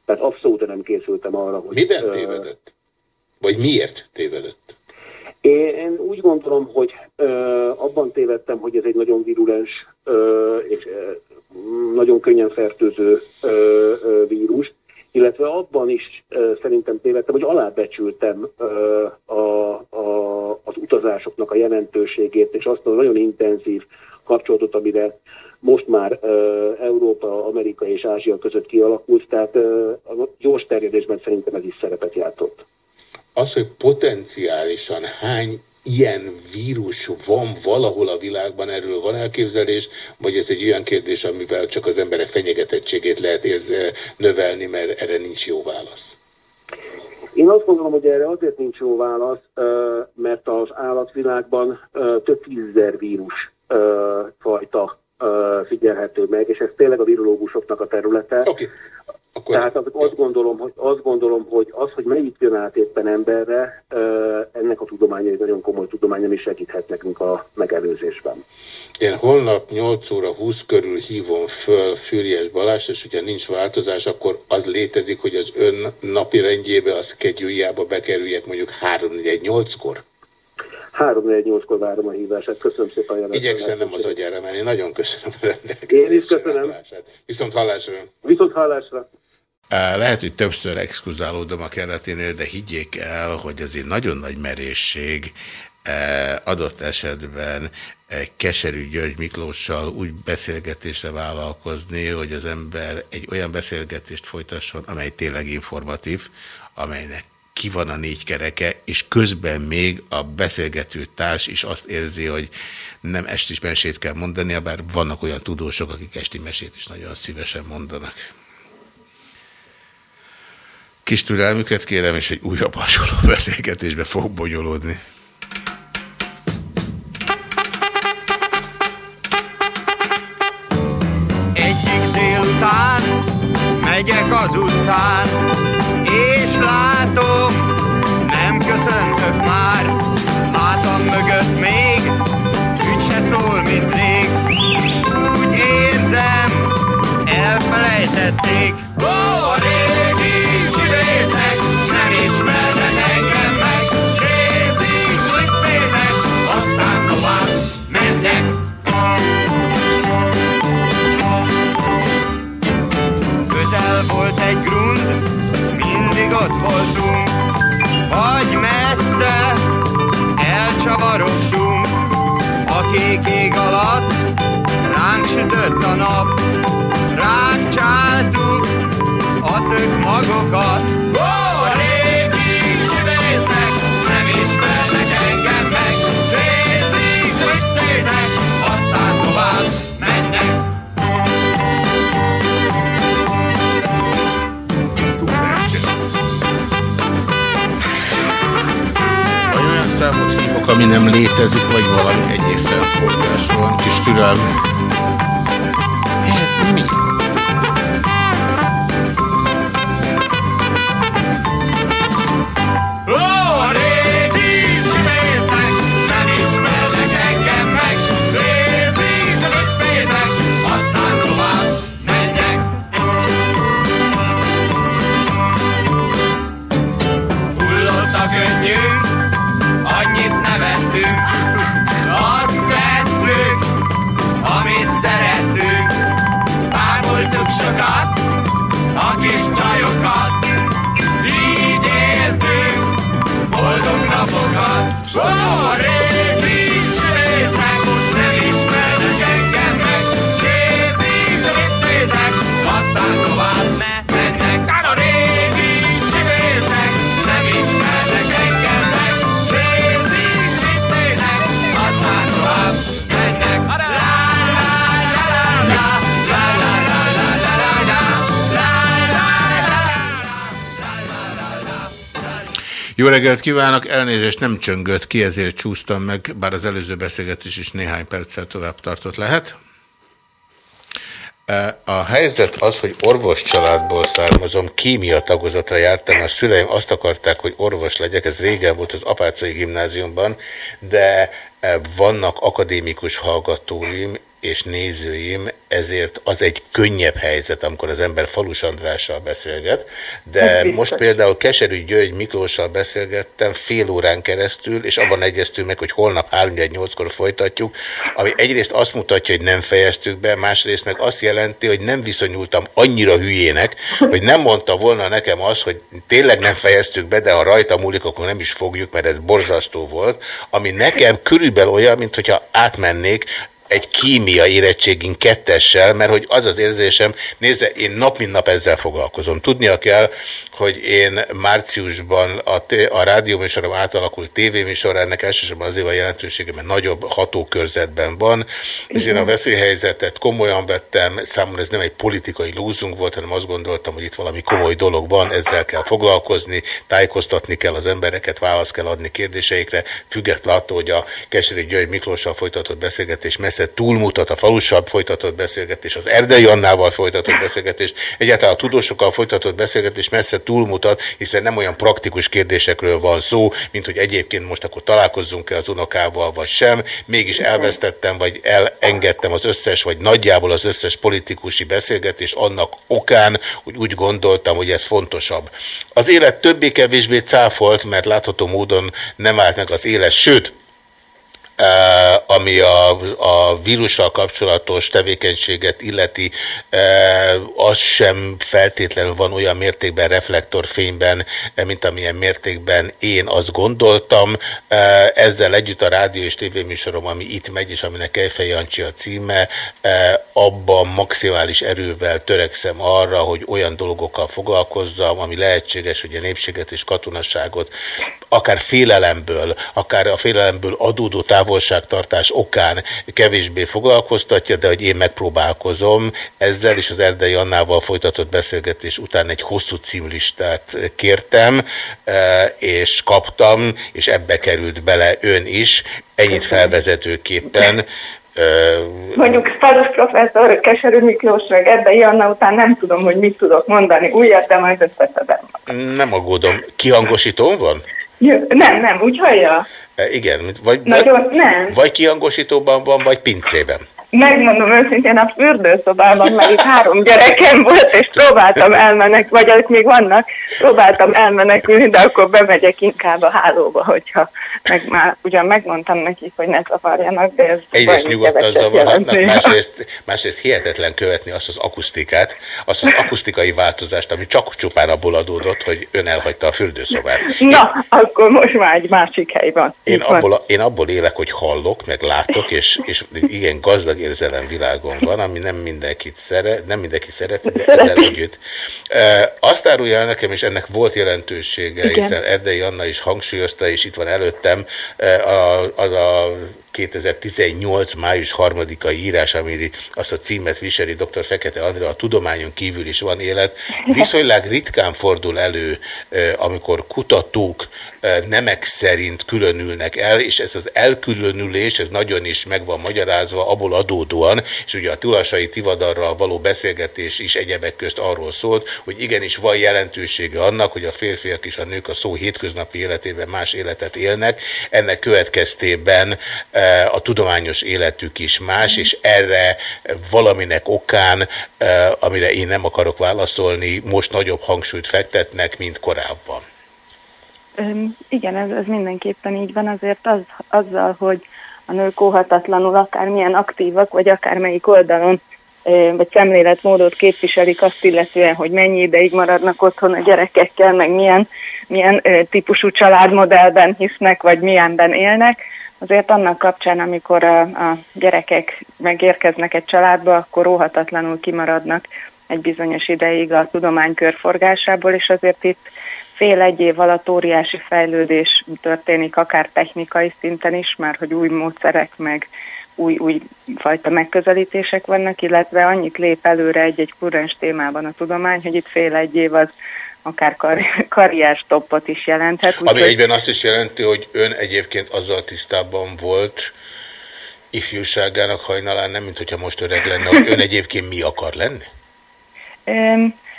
Tehát abszolút nem készültem arra, hogy... Miben tévedett? Vagy miért tévedett? Én, én úgy gondolom, hogy ö, abban tévedtem, hogy ez egy nagyon virulens ö, és ö, nagyon könnyen fertőző ö, ö, vírus, illetve abban is szerintem tévedtem, hogy alábecsültem a, a, az utazásoknak a jelentőségét, és azt a nagyon intenzív kapcsolatot, amire most már Európa, Amerika és Ázsia között kialakult, tehát a gyors terjedésben szerintem ez is szerepet játszott. az, hogy potenciálisan hány ilyen vírus van valahol a világban, erről van elképzelés, vagy ez egy olyan kérdés, amivel csak az emberek fenyegetettségét lehet érze, növelni, mert erre nincs jó válasz? Én azt gondolom, hogy erre azért nincs jó válasz, mert az állatvilágban több tízezer vírus fajta figyelhető meg, és ez tényleg a virológusoknak a területe. Okay. Akkor... Tehát azt gondolom, hogy, azt gondolom, hogy az, hogy melyik jön át éppen emberre, ennek a tudománya egy nagyon komoly tudomány, ami segíthet nekünk a megelőzésben. Én holnap 8 óra 20 körül hívom föl Füriyes Balázs, és hogyha nincs változás, akkor az létezik, hogy az ön napi rendjébe, az kegyűjába bekerüljek mondjuk 3-4-8-kor? 3-4-8-kor várom a hívását. Köszönöm szépen a jelentet. Igyekszem nem az agyára menni. Nagyon köszönöm a rendelkezésre. Én is köszönöm. Viszont hallásra. Viszont hallásra. Lehet, hogy többször exkuzálódom a keleténél, de higgyék el, hogy ez egy nagyon nagy merészség adott esetben Keserű György Miklóssal úgy beszélgetésre vállalkozni, hogy az ember egy olyan beszélgetést folytasson, amely tényleg informatív, amelynek ki van a négy kereke, és közben még a beszélgető társ is azt érzi, hogy nem esti mesét kell mondani, bár vannak olyan tudósok, akik esti mesét is nagyon szívesen mondanak. Kis türelmüket kérem, és egy újabb hasonló beszélgetésbe fog bonyolódni. Egyik délután megyek az utcán, és látom, köszöntök már, hátam mögött még, ügy se szól, mint rég. Úgy érzem, elfelejtették, ó, a régi csüvészek, nem ismernek engem meg, Rézik, flippézek, aztán tovább mennek. Közel volt egy grund, mindig ott voltunk, messze. Elcsavarodtunk, a kék ég alatt. Ránk sütött a nap, ránk csáltuk a tök magokat. Ami nem létezik, vagy valami egyéb felfordulás van, kis türelmi. Ez mi? Jó reggelt kívánok, elnézést nem csöngött ki, ezért csúsztam meg, bár az előző beszélgetés is néhány perccel tovább tartott lehet. E, a helyzet az, hogy orvos családból származom, kémia tagozatra jártam, a szüleim azt akarták, hogy orvos legyek, ez régen volt az Apácai gimnáziumban, de e, vannak akadémikus hallgatóim, és nézőim, ezért az egy könnyebb helyzet, amikor az ember Falus Andrással beszélget, de hát most például Keserű György Miklóssal beszélgettem fél órán keresztül, és abban egyeztünk meg, hogy holnap 3-8-kor folytatjuk, ami egyrészt azt mutatja, hogy nem fejeztük be, másrészt meg azt jelenti, hogy nem viszonyultam annyira hülyének, hogy nem mondta volna nekem azt, hogy tényleg nem fejeztük be, de ha rajta múlik, akkor nem is fogjuk, mert ez borzasztó volt, ami nekem körülbelül olyan, mint hogyha átmennék egy kémia érettségin kettessel, mert hogy az az érzésem, nézze, én nap mint nap ezzel foglalkozom. Tudnia kell, hogy én márciusban a, a rádióműsorom átalakult tévéműsor, ennek elsősorban azért van jelentősége, mert nagyobb hatókörzetben van, és én a veszélyhelyzetet komolyan vettem, számomra ez nem egy politikai lúzunk volt, hanem azt gondoltam, hogy itt valami komoly dolog van, ezzel kell foglalkozni, tájékoztatni kell az embereket, választ kell adni kérdéseikre, függetlenül attól, hogy a Keserű György Miklóssal folytatott beszélgetés messze túlmutat a falusabb folytatott beszélgetés, az Erdei Annával folytatott beszélgetés, egyáltalán a tudósokkal folytatott beszélgetés messze túlmutat, hiszen nem olyan praktikus kérdésekről van szó, mint hogy egyébként most akkor találkozzunk-e az unokával, vagy sem. Mégis elvesztettem, vagy elengedtem az összes, vagy nagyjából az összes politikusi beszélgetést annak okán, hogy úgy gondoltam, hogy ez fontosabb. Az élet többé-kevésbé cáfolt, mert látható módon nem állt meg az élet, sőt, ami a, a vírussal kapcsolatos tevékenységet illeti, az sem feltétlenül van olyan mértékben reflektorfényben, mint amilyen mértékben én azt gondoltam. Ezzel együtt a rádió és tévéműsorom, ami itt megy, és aminek Kejfej Jancsi a címe, abban maximális erővel törekszem arra, hogy olyan dolgokkal foglalkozzam, ami lehetséges, hogy a népséget és katonasságot akár félelemből, akár a félelemből adódó távolságtartás okán kevésbé foglalkoztatja, de hogy én megpróbálkozom ezzel, és az Erdei Annával folytatott beszélgetés után egy hosszú címlistát kértem, e, és kaptam, és ebbe került bele ön is, ennyit felvezetőképpen, e, Mondjuk Fados professzor, Keserű Miklós, meg Erdei Anna után nem tudom, hogy mit tudok mondani. Újat, de majd összeszedem. Nem aggódom. Kihangosítón van? Nem, nem, úgy hallja? E, igen, vagy, Nagyon, vagy, nem. vagy kihangosítóban van, vagy pincében. Megmondom őszintén, a fürdőszobában, mert itt három gyerekem volt, és próbáltam elmenek, vagy ott még vannak, próbáltam elmenekülni, de akkor bemegyek inkább a hálóba, hogyha meg már ugyan megmondtam nekik, hogy ne zavarjanak, de ez Egyrészt nyugodtan zavarhatnak, másrészt, másrészt hihetetlen követni azt az akusztikát, azt az akusztikai változást, ami csak csupán abból adódott, hogy ön elhagyta a fürdőszobát. Na, én, akkor most már egy másik hely van. Én abból, én abból élek, hogy hallok, meg látok, és, és igen, gazdag érzelemvilágon van, ami nem mindenkit szeret, nem mindenki szeret, de ezzel együtt. Azt árulja el nekem, és ennek volt jelentősége, Igen. hiszen Erdei Anna is hangsúlyozta, és itt van előttem, az a 2018. május 3-ai írás, ami azt a címet viseli dr. Fekete Andrea, a tudományon kívül is van élet. Viszonylag ritkán fordul elő, amikor kutatók nemek szerint különülnek el, és ez az elkülönülés, ez nagyon is meg van magyarázva abból adódóan, és ugye a Tulasai Tivadarral való beszélgetés is egyebek közt arról szólt, hogy igenis van jelentősége annak, hogy a férfiak és a nők a szó hétköznapi életében más életet élnek. Ennek következtében a tudományos életük is más, és erre valaminek okán, amire én nem akarok válaszolni, most nagyobb hangsúlyt fektetnek, mint korábban. Igen, ez, ez mindenképpen így van, azért az, azzal, hogy a nők óhatatlanul akármilyen aktívak, vagy akármelyik oldalon vagy szemléletmódot képviselik azt illetően, hogy mennyi ideig maradnak otthon a gyerekekkel, meg milyen, milyen típusú családmodellben hisznek, vagy milyenben élnek, Azért annak kapcsán, amikor a, a gyerekek megérkeznek egy családba, akkor óhatatlanul kimaradnak egy bizonyos ideig a tudomány körforgásából, és azért itt fél egy év alatt óriási fejlődés történik, akár technikai szinten is, már hogy új módszerek meg új, új fajta megközelítések vannak, illetve annyit lép előre egy-egy kurrens témában a tudomány, hogy itt fél egy év az akár kar- karrierstoppot is jelenthet. Ami hogy... egyben azt is jelenti, hogy ön egyébként azzal tisztában volt ifjúságának hajnalán, nem mint hogyha most öreg lenne, hogy ön egyébként mi akar lenni?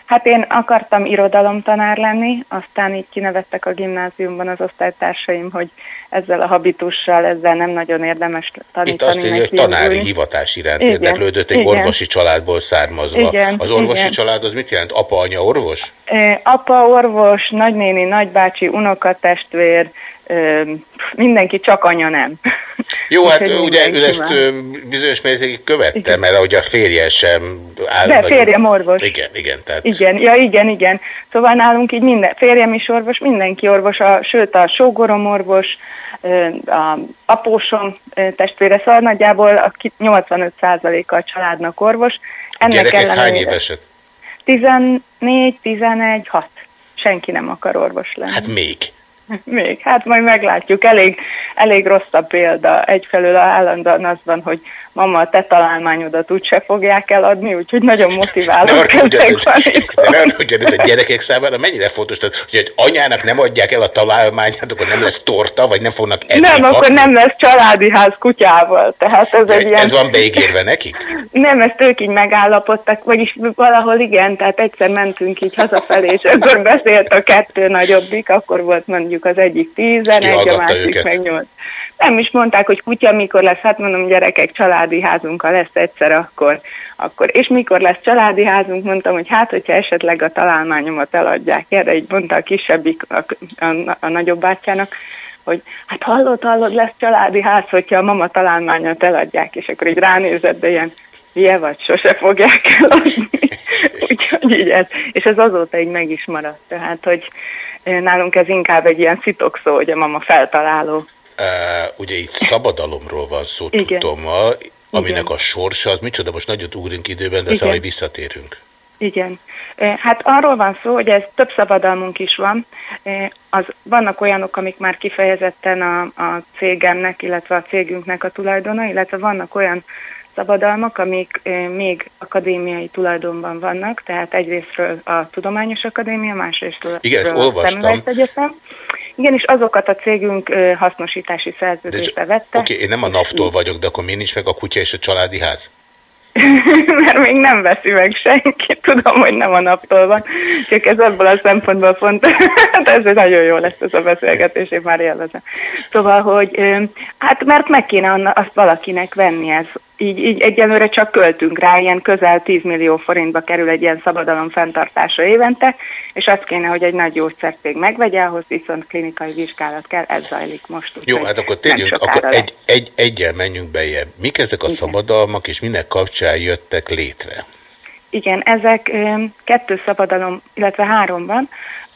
Hát én akartam irodalomtanár lenni, aztán így kinevettek a gimnáziumban az osztálytársaim, hogy ezzel a habitussal, ezzel nem nagyon érdemes tanítani. Itt azt írja, hogy tanári hivatás iránt igen, érdeklődött, egy igen. orvosi családból származva. Igen, az orvosi igen. család az mit jelent? Apa, anya, orvos? Apa, orvos, nagynéni, nagybácsi, unokatestvér, mindenki csak anya nem. Jó, hát ugye ő ezt bizonyos mértékig követte, igen. mert ahogy a férje sem áll. De férjem orvos. Igen, igen. Tehát... Igen, ja, igen, igen. Szóval nálunk így minden, férjem is orvos, mindenki orvos, a, sőt a sógorom orvos, a apósom testvére, szóval nagyjából a 85%-a a családnak orvos. Ennek gyerekek ellenére, hány évesek? 14, 11, 6 senki nem akar orvos lenni. Hát még. Még, hát majd meglátjuk. Elég, elég rossz a példa. Egyfelől állandóan az van, hogy mama, a te találmányodat úgyse fogják eladni, úgyhogy nagyon De motiváló hogy kezdek ez, van de arra, hogy ez a gyerekek számára mennyire fontos, tehát, hogy egy anyának nem adják el a találmányát, akkor nem lesz torta, vagy nem fognak enni Nem, kapni? akkor nem lesz családi ház kutyával. Tehát ez egy ilyen... Ez van beígérve nekik? Nem, ezt ők így megállapodtak, vagyis valahol igen, tehát egyszer mentünk így hazafelé, és akkor beszélt a kettő nagyobbik, akkor volt mondjuk az egyik tizenegy, a kihallgatta másik őket? meg nyolc. Nem is mondták, hogy kutya mikor lesz, hát mondom, gyerekek, családi házunk, ha lesz egyszer, akkor, akkor. És mikor lesz családi házunk, mondtam, hogy hát, hogyha esetleg a találmányomat eladják. Erre így mondta a kisebbik, a, a, a nagyobb bátyjának, hogy hát hallod, hallod, lesz családi ház, hogyha a mama találmányát eladják, és akkor így ránézett, de ilyen hülye vagy, sose fogják eladni. Úgyhogy így ez, és ez azóta így meg is maradt. Tehát, hogy eh, nálunk ez inkább egy ilyen szitokszó, hogy a mama feltaláló. Ugye itt szabadalomról van szó Igen. tudtommal, aminek Igen. a sorsa az micsoda, most nagyot ugrunk időben, de aztán majd visszatérünk. Igen. Hát arról van szó, hogy ez több szabadalmunk is van. Az, vannak olyanok, amik már kifejezetten a, a cégemnek, illetve a cégünknek a tulajdona, illetve vannak olyan szabadalmak, amik még akadémiai tulajdonban vannak, tehát egyrésztről a Tudományos Akadémia, másrésztről Igen, ezt a olvastam. Egyetem. Igen, és azokat a cégünk hasznosítási szerződésbe vette. Oké, én nem a NAV-tól vagyok, de akkor miért nincs meg a kutya és a családi ház? mert még nem veszi meg senki, tudom, hogy nem a naptól van, csak ez abból a szempontból fontos, de ez nagyon jó lesz ez a beszélgetés, én már élvezem. Szóval, hogy hát mert meg kéne azt valakinek venni ez. Így, így egyelőre csak költünk rá, ilyen közel 10 millió forintba kerül egy ilyen szabadalom fenntartása évente, és azt kéne, hogy egy nagy gyógyszercég megvegye, ahhoz viszont klinikai vizsgálat kell, ez zajlik most. Jó, úgyhogy hát akkor térjünk, akkor egy, egy, egyel menjünk bejebb. Mik ezek a szabadalmak, és minek kapcsán jöttek létre? Igen, ezek kettő szabadalom, illetve három van.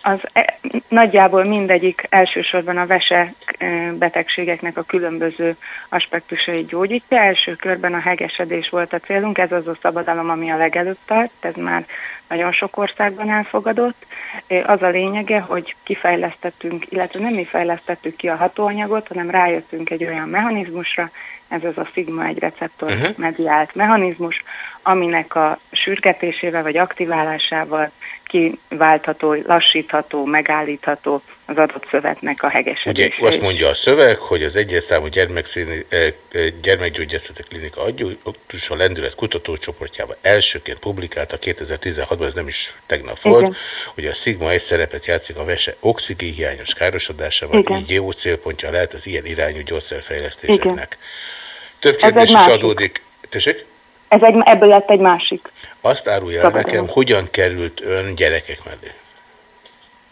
Az e, nagyjából mindegyik elsősorban a vese ö, betegségeknek a különböző aspektusait gyógyítja. Első körben a hegesedés volt a célunk, ez az a szabadalom, ami a legelőtt tart, ez már nagyon sok országban elfogadott. Ö, Az a lényege, hogy kifejlesztettünk, illetve nem mi fejlesztettük ki a hatóanyagot, hanem rájöttünk egy olyan mechanizmusra, ez az a szigma egy receptor Mhm. mediált mechanizmus, aminek a sürgetésével vagy aktiválásával kiváltható, lassítható, megállítható az adott szövetnek a Ugye hegesedését. azt mondja a szöveg, hogy az egyes számú eh, eh, gyermekgyógyászati klinika adjunktus a lendület kutatócsoportjában elsőként publikálta 2016-ban, ez nem is tegnap volt, Igen. hogy a szigma egy szerepet játszik a vese oxigén hiányos károsodásával, Igen. így jó célpontja lehet az ilyen irányú gyógyszerfejlesztéseknek. Több Ez kérdés is adódik. Tessék? Ez egy, ebből lett egy másik. Azt árulja el nekem, hogyan került ön gyerekek mellé.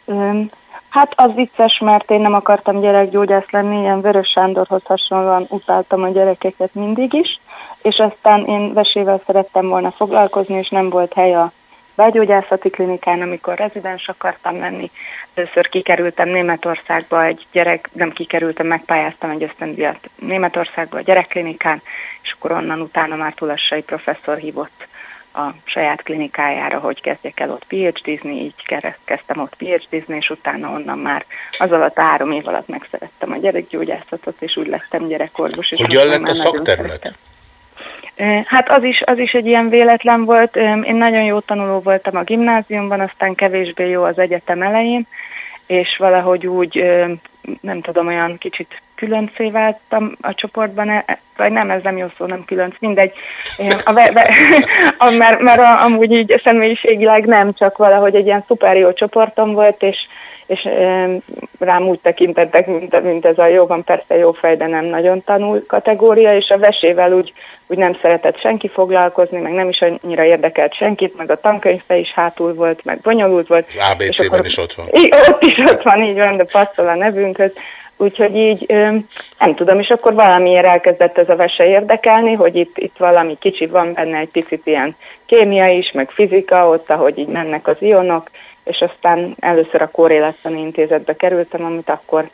Öm, Hát az vicces, mert én nem akartam gyerekgyógyász lenni, ilyen Vörös Sándorhoz hasonlóan utáltam a gyerekeket mindig is, és aztán én vesével szerettem volna foglalkozni, és nem volt hely a belgyógyászati klinikán, amikor rezidens akartam lenni. Először kikerültem Németországba egy gyerek, nem kikerültem, megpályáztam egy ösztöndíjat Németországba a gyerekklinikán, és akkor onnan utána már Tulassai professzor hívott a saját klinikájára, hogy kezdjek el ott PhD-zni, így kezdtem ott PhD-zni, és utána onnan már az alatt három év alatt megszerettem a gyerekgyógyászatot, és úgy lettem gyerekorvos. És Hogyan lett a szakterület? Hát az is, az is egy ilyen véletlen volt. Én nagyon jó tanuló voltam a gimnáziumban, aztán kevésbé jó az egyetem elején, és valahogy úgy, nem tudom, olyan kicsit különcé váltam a csoportban, e- vagy nem, ez nem jó szó, nem különc, mindegy. A, ve, ve, a, mert, mert a, amúgy így személyiségileg nem, csak valahogy egy ilyen szuper jó csoportom volt, és, és rám úgy tekintettek, mint, mint ez a jó van, persze jó fej, de nem nagyon tanul kategória, és a vesével úgy, úgy nem szeretett senki foglalkozni, meg nem is annyira érdekelt senkit, meg a tankönyvbe is hátul volt, meg bonyolult volt. és ABC-ben is ott van. I- ott is ott van, így van, de passzol a nevünkhöz. Úgyhogy így, nem tudom, és akkor valamiért elkezdett ez a vese érdekelni, hogy itt, itt valami kicsi van benne, egy picit ilyen kémia is, meg fizika, ott, ahogy így mennek az ionok, és aztán először a Kórélettani Intézetbe kerültem, amit akkor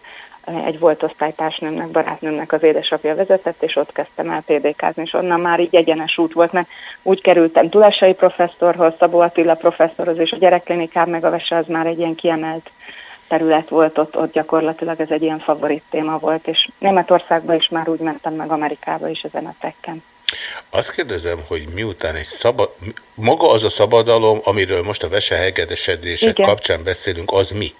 egy volt osztálytársnőmnek, barátnőmnek az édesapja vezetett, és ott kezdtem el PDK-zni, és onnan már így egyenes út volt, mert úgy kerültem Tulesai professzorhoz, Szabó Attila professzorhoz, és a gyerekklinikám meg a vese az már egy ilyen kiemelt terület volt, ott, ott gyakorlatilag ez egy ilyen favorit téma volt, és Németországba is már úgy mentem meg Amerikába is ezen a tekken. Azt kérdezem, hogy miután egy szabad, maga az a szabadalom, amiről most a vesehelyedesedések Igen. kapcsán beszélünk, az mi?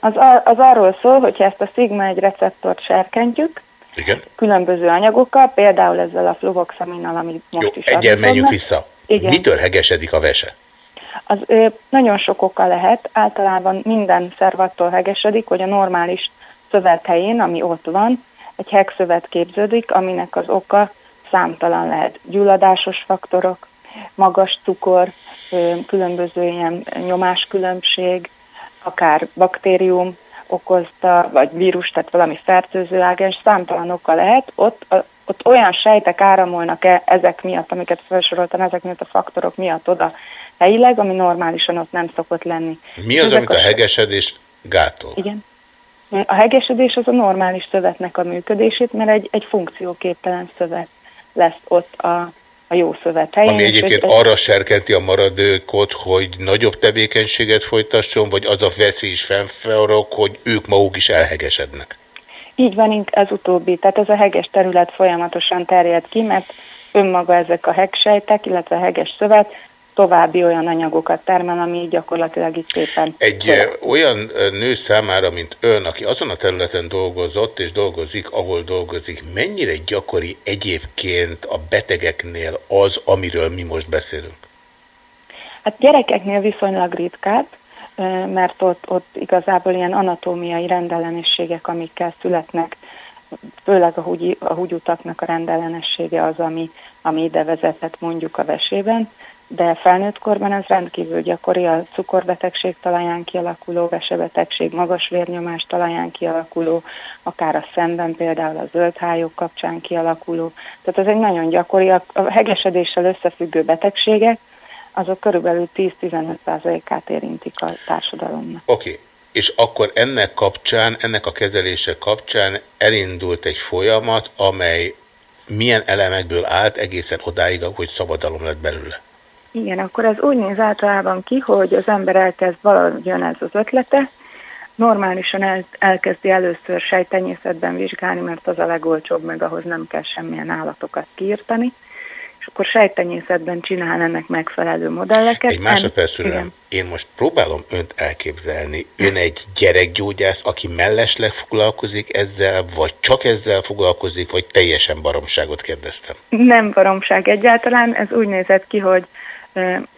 Az, az arról szól, hogyha ezt a szigma egy receptort serkentjük, Igen. különböző anyagokkal, például ezzel a fluvoxaminnal, amit most Jó, is egyen menjünk vissza. Igen. Mitől hegesedik a vese? Az ö, nagyon sok oka lehet, általában minden szerv attól hegesedik, hogy a normális szövet helyén, ami ott van, egy hegszövet képződik, aminek az oka számtalan lehet. Gyulladásos faktorok, magas cukor, különböző ilyen nyomáskülönbség, akár baktérium okozta, vagy vírus, tehát valami fertőző ágens, számtalan oka lehet. Ott, a, ott olyan sejtek áramolnak -e ezek miatt, amiket felsoroltam, ezek miatt a faktorok miatt oda helyileg, ami normálisan ott nem szokott lenni. Mi az, Ezek amit a hegesedés gátol? Igen. A hegesedés az a normális szövetnek a működését, mert egy, egy funkcióképtelen szövet lesz ott a, a jó szövet helyén. Ami és egyébként ez- arra serkenti a maradékot, hogy nagyobb tevékenységet folytasson, vagy az a veszély is fennforog, hogy ők maguk is elhegesednek. Így van, ez utóbbi. Tehát ez a heges terület folyamatosan terjed ki, mert önmaga ezek a hegsejtek, illetve a heges szövet további olyan anyagokat termel, ami gyakorlatilag itt szépen Egy ö, olyan nő számára, mint ön, aki azon a területen dolgozott és dolgozik, ahol dolgozik, mennyire gyakori egyébként a betegeknél az, amiről mi most beszélünk? Hát gyerekeknél viszonylag ritkább, ö, mert ott, ott igazából ilyen anatómiai rendellenességek, amikkel születnek, főleg a, húgyi, a húgyutaknak a rendellenessége az, ami, ami ide vezetett mondjuk a vesében, de felnőtt korban ez rendkívül gyakori, a cukorbetegség talaján kialakuló, vesebetegség, magas vérnyomás talaján kialakuló, akár a szemben például a zöldhályok kapcsán kialakuló. Tehát ez egy nagyon gyakori, a hegesedéssel összefüggő betegségek, azok körülbelül 10-15%-át érintik a társadalomnak. Oké, okay. és akkor ennek kapcsán, ennek a kezelése kapcsán elindult egy folyamat, amely milyen elemekből állt egészen odáig, hogy szabadalom lett belőle. Igen, akkor ez úgy néz általában ki, hogy az ember elkezd valahogy jön ez az ötlete, normálisan el, elkezdi először sejtenyészetben vizsgálni, mert az a legolcsóbb, meg ahhoz nem kell semmilyen állatokat kiírtani, és akkor sejtenyészetben csinál ennek megfelelő modelleket. Egy másodperc türelem. Én most próbálom önt elképzelni. Ön egy gyerekgyógyász, aki mellesleg foglalkozik ezzel, vagy csak ezzel foglalkozik, vagy teljesen baromságot kérdeztem. Nem baromság egyáltalán, ez úgy nézett ki, hogy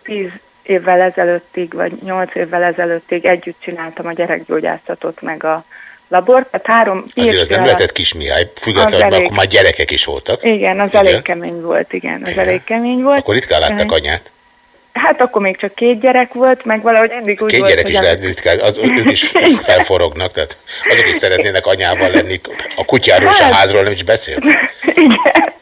tíz évvel ezelőttig, vagy nyolc évvel ezelőttig együtt csináltam a gyerekgyógyászatot, meg a labort, tehát három Azért ez nem lehetett Kismihály, függetlenül, Az mert elég. akkor már gyerekek is voltak. Igen, az Igen. elég kemény volt, igen, az Igen. elég kemény volt. Akkor ritkán láttak anyát. Hát akkor még csak két gyerek volt, meg valahogy mindig úgy Két volt, gyerek is lehet ritkán, az, ők is felforognak, tehát azok is szeretnének anyával lenni. A kutyáról és a Hát. házról nem is beszél.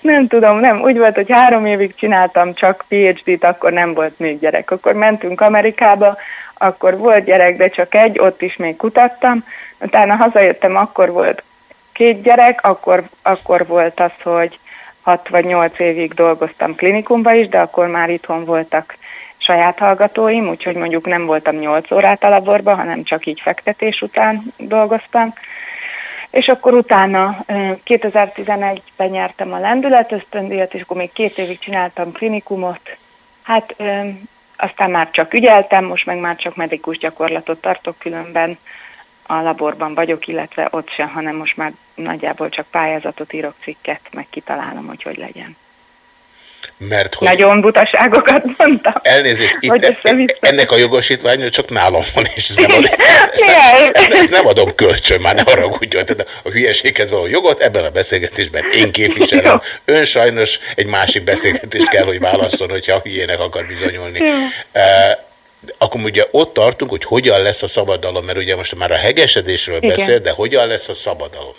Nem tudom, nem. Úgy volt, hogy három évig csináltam csak PhD-t, akkor nem volt még gyerek. Akkor mentünk Amerikába, akkor volt gyerek, de csak egy, ott is még kutattam. Utána hazajöttem, akkor volt két gyerek, akkor, akkor volt az, hogy hat vagy nyolc évig dolgoztam klinikumba is, de akkor már itthon voltak saját hallgatóim, úgyhogy mondjuk nem voltam 8 órát a laborban, hanem csak így fektetés után dolgoztam. És akkor utána ö, 2011-ben nyertem a lendület ösztöndíjat, és akkor még két évig csináltam klinikumot. Hát aztán már csak ügyeltem, most meg már csak medikus gyakorlatot tartok, különben a laborban vagyok, illetve ott sem, hanem most már nagyjából csak pályázatot írok cikket, meg kitalálom, hogy hogy legyen. Mert hogy Nagyon butaságokat mondtam. elnézést, itt Hogy össze-vissza. ennek a jogosítványa csak nálam van, és ez nem, ad, ezt, Igen. ezt, ezt nem adom kölcsön, már ne haragudjon. Tehát a hülyeséghez való jogot ebben a beszélgetésben én képviselem. Ön sajnos egy másik beszélgetést kell, hogy válasszon, hogyha a hülyének akar bizonyulni. Eh, akkor ugye ott tartunk, hogy hogyan lesz a szabadalom, mert ugye most már a hegesedésről Igen. beszél, de hogyan lesz a szabadalom?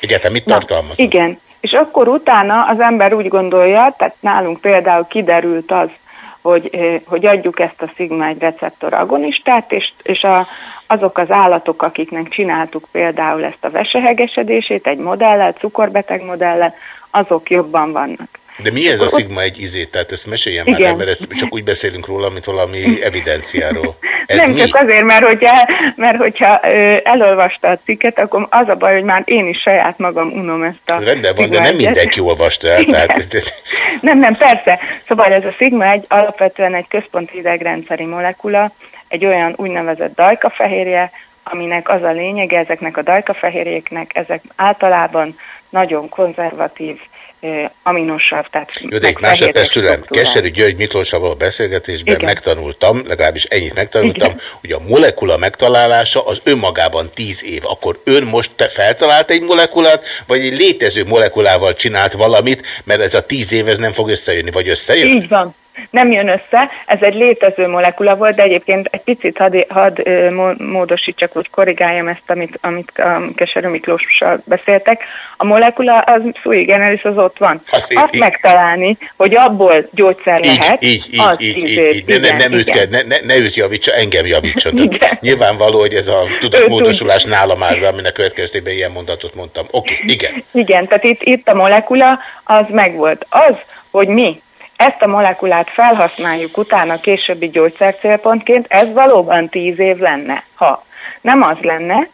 Egyáltalán mit Na, tartalmaz? Igen, és akkor utána az ember úgy gondolja, tehát nálunk például kiderült az, hogy, ö, hogy adjuk ezt a szigma egy receptor agonistát, és, és a, azok az állatok, akiknek csináltuk például ezt a vesehegesedését egy modellel, cukorbeteg modellel, azok jobban vannak. De mi ez a szigma egy izé? Tehát ezt meséljen már el, mert ezt csak úgy beszélünk róla, mint valami evidenciáról. Ez nem mi? csak azért, mert hogyha, mert hogyha elolvasta a cikket, akkor az a baj, hogy már én is saját magam unom ezt a Rendben van, de nem egyet. mindenki olvasta el. Tehát, Nem, nem, persze. Szóval ez a szigma egy alapvetően egy központi idegrendszeri molekula, egy olyan úgynevezett dajkafehérje, aminek az a lényege, ezeknek a dajkafehérjéknek, ezek általában nagyon konzervatív aminosav, tehát Jó, de egy meg másodperc struktúrájú. Keserű György Miklóssal való beszélgetésben Igen. megtanultam, legalábbis ennyit megtanultam, hogy a molekula megtalálása az önmagában tíz év. Akkor ön most te feltalált egy molekulát, vagy egy létező molekulával csinált valamit, mert ez a tíz év ez nem fog összejönni, vagy összejön? Így van. Nem jön össze, ez egy létező molekula volt, de egyébként egy picit hadd had, módosítsak, hogy korrigáljam ezt, amit, amit a Keserű Miklóssal beszéltek. A molekula az sui generis, az ott van. Azt Azt, én- megtalálni, hogy abból gyógyszer Így, lehet, így, így, az így, így, év. így. Ne, ne, nem őt kell, ne, ne, ne őt javítsa, engem javítson. Igen. nyilvánvaló, hogy ez a tudatmódosulás nálam áll aminek következtében ilyen mondatot mondtam. Oké, okay, igen. Igen, tehát itt, itt a molekula az megvolt. Az, hogy mi ezt a molekulát felhasználjuk utána későbbi gyógyszercélpontként, ez valóban tíz év lenne, ha nem az lenne,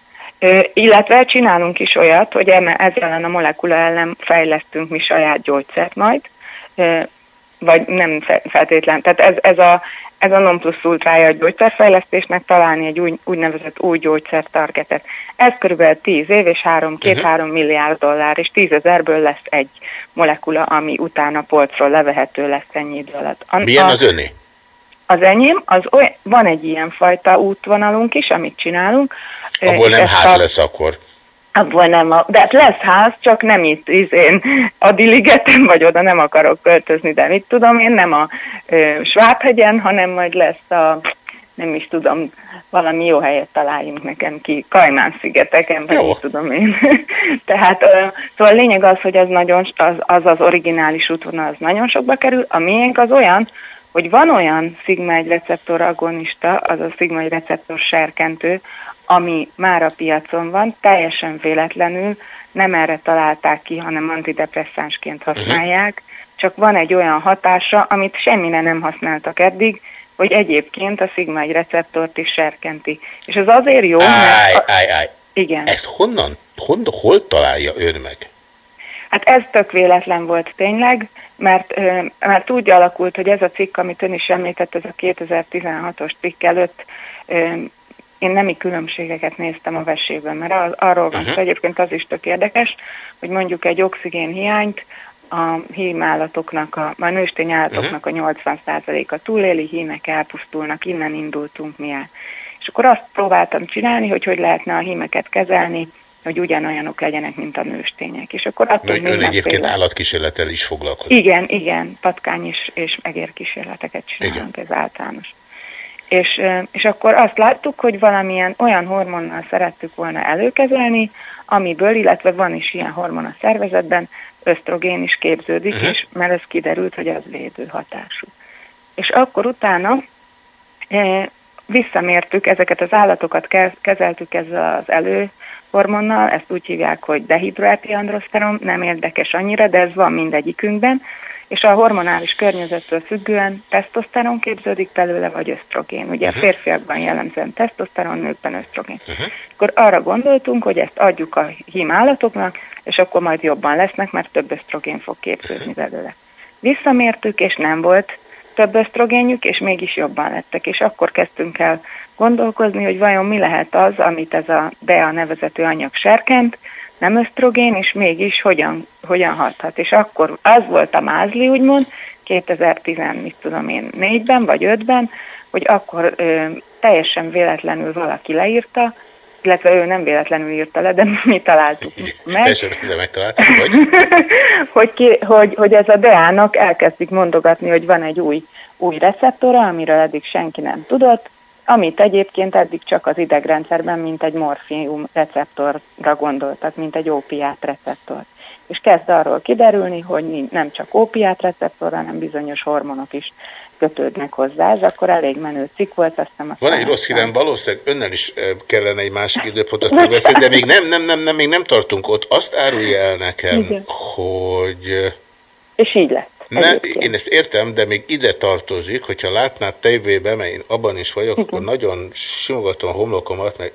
illetve csinálunk is olyat, hogy ez ellen a molekula ellen fejlesztünk mi saját gyógyszert majd, vagy nem fe- feltétlen. Tehát ez, ez a, ez a non plus ultrája a gyógyszerfejlesztésnek találni egy új, úgynevezett új gyógyszertargetet. Ez körülbelül 10 év és 3, 2-3 milliárd dollár, és 10 ezerből lesz egy molekula, ami utána polcról levehető lesz ennyi idő alatt. A- Milyen az öné? Az enyém, az olyan, van egy ilyen fajta útvonalunk is, amit csinálunk. Abból nem ház a- lesz akkor. Abból nem, a, de hát lesz ház, csak nem itt izén a Diligeten, vagy oda nem akarok költözni, de mit tudom én, nem a ö, Svábhegyen, hanem majd lesz a, nem is tudom, valami jó helyet találjunk nekem ki, Kajmán-szigeteken, vagy mit tudom én. Tehát, ö, szóval a lényeg az, hogy az, nagyon, az, az az originális útvonal, az nagyon sokba kerül, a miénk az olyan, hogy van olyan szigma egy receptor agonista, az a szigma egy receptor serkentő, ami már a piacon van, teljesen véletlenül, nem erre találták ki, hanem antidepresszánsként használják, csak van egy olyan hatása, amit semmire nem használtak eddig, hogy egyébként a szigma egy receptort is serkenti. És ez azért jó, mert... Áj, áj. igen. Ezt honnan, hon, hol találja ön meg? Hát ez tök véletlen volt tényleg, mert, mert úgy alakult, hogy ez a cikk, amit ön is említett, ez a 2016-os cikk előtt, én nemi különbségeket néztem a vesében, mert az, arról van szó, egyébként az is tök érdekes, hogy mondjuk egy oxigén hiányt a hímállatoknak, a, a nőstény állatoknak a 80%-a túléli, hímek elpusztulnak, innen indultunk mi el. És akkor azt próbáltam csinálni, hogy hogy lehetne a hímeket kezelni, hogy ugyanolyanok legyenek, mint a nőstények. És akkor adtunk Ön, ön egyébként állatkísérlettel is foglalkozik. igen, igen, patkány és, és egérkísérleteket csinálunk, ez általános. És, és akkor azt láttuk, hogy valamilyen olyan hormonnal szerettük volna előkezelni, amiből, illetve van is ilyen hormon a szervezetben, ösztrogén is képződik, Mhm. és mert ez kiderült, hogy az védő hatású. És akkor utána e, visszamértük, ezeket az állatokat ke- kezeltük ezzel az előhormonnal, ezt úgy hívják, hogy dehidroepiandroszteron, nem érdekes annyira, de ez van mindegyikünkben, és a hormonális környezettől függően tesztoszteron képződik belőle, vagy ösztrogén. Ugye a férfiakban jellemzően tesztoszteron, nőkben ösztrogén. Akkor arra gondoltunk, hogy ezt adjuk a hím állatoknak, és akkor majd jobban lesznek, mert több ösztrogén fog képződni belőle. Visszamértük, és nem volt több ösztrogénjük, és mégis jobban lettek. És akkor kezdtünk el gondolkozni, hogy vajon mi lehet az, amit ez a DEA nevezető anyag serkent, nem ösztrogén, és mégis hogyan, hogyan hathat. És akkor az volt a mázli, úgymond, 2010, mit tudom én, négyben vagy ötben, hogy akkor ö, teljesen véletlenül valaki leírta, illetve ő nem véletlenül írta le, de mi találtuk meg, Persze, ezzel megtaláltam, vagy? hogy, ki, hogy, hogy ez a DEA-nak elkezdik mondogatni, hogy van egy új, új receptora, amiről eddig senki nem tudott, amit egyébként eddig csak az idegrendszerben, mint egy morfium receptorra gondoltak, mint egy ópiát receptor. és kezd arról kiderülni, hogy nem csak ópiát receptor, hanem bizonyos hormonok is kötődnek hozzá. Ez akkor elég menő cikk volt, azt Van egy rossz hírem, valószínűleg önnel is eh, kellene egy másik időpontot megbeszélni, de még nem, nem, nem, nem, még nem tartunk ott. Azt árulja el nekem, Igen. hogy eh, És így lett. Nem, én ezt értem, de még ide tartozik, hogyha látnád tévébe, mert én abban is vagyok, akkor nagyon simogatom homlokomat, mert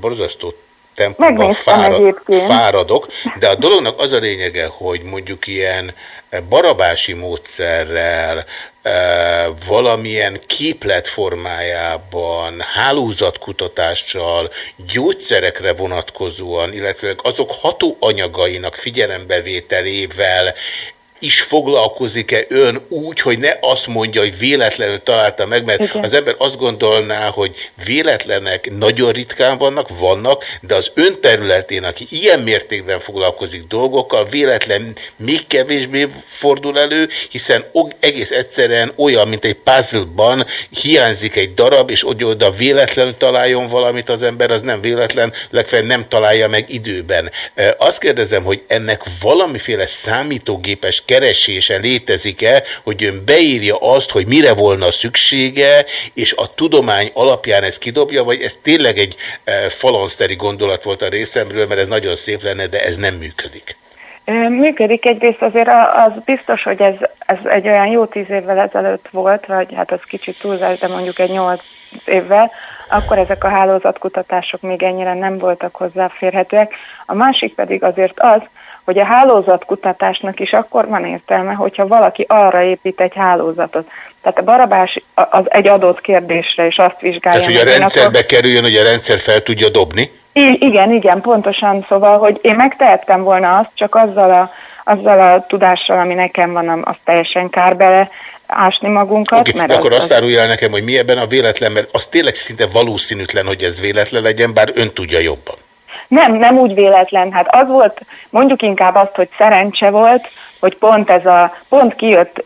borzasztó tempóban fárad, fáradok, de a dolognak az a lényege, hogy mondjuk ilyen eh, barabási módszerrel, eh, valamilyen képlet formájában, hálózatkutatással, gyógyszerekre vonatkozóan, illetve azok hatóanyagainak figyelembevételével is foglalkozik-e ön úgy, hogy ne azt mondja, hogy véletlenül találta meg, mert Igen. az ember azt gondolná, hogy véletlenek nagyon ritkán vannak, vannak, de az ön területén, aki ilyen mértékben foglalkozik dolgokkal, véletlen még kevésbé fordul elő, hiszen egész egyszerűen olyan, mint egy puzzle-ban hiányzik egy darab, és hogy oda véletlenül találjon valamit az ember, az nem véletlen, legfeljebb nem találja meg időben. Azt kérdezem, hogy ennek valamiféle számítógépes keresése létezik-e, hogy ön beírja azt, hogy mire volna szüksége, és a tudomány alapján ezt kidobja, vagy ez tényleg egy e, falanszteri gondolat volt a részemről, mert ez nagyon szép lenne, de ez nem működik. Működik egyrészt azért az biztos, hogy ez, ez egy olyan jó tíz évvel ezelőtt volt, vagy hát az kicsit túlzás, de mondjuk egy nyolc évvel, akkor ezek a hálózatkutatások még ennyire nem voltak hozzáférhetőek. A másik pedig azért az, hogy a hálózatkutatásnak is akkor van értelme, hogyha valaki arra épít egy hálózatot. Tehát a barabás az egy adott kérdésre, és azt vizsgálja. Tehát, hogy a rendszerbe kerüljön, hogy a rendszer fel tudja dobni. I- igen, igen, pontosan. Szóval, hogy én megtehettem volna azt, csak azzal a, azzal a tudással, ami nekem van, az teljesen kár bele ásni magunkat. Oké, mert de akkor az, azt árulja el nekem, hogy mi ebben a véletlen, mert az tényleg szinte valószínűtlen, hogy ez véletlen legyen, bár ön tudja jobban. Nem, nem úgy véletlen. Hát az volt, mondjuk inkább azt, hogy szerencse volt, hogy pont ez a, pont kijött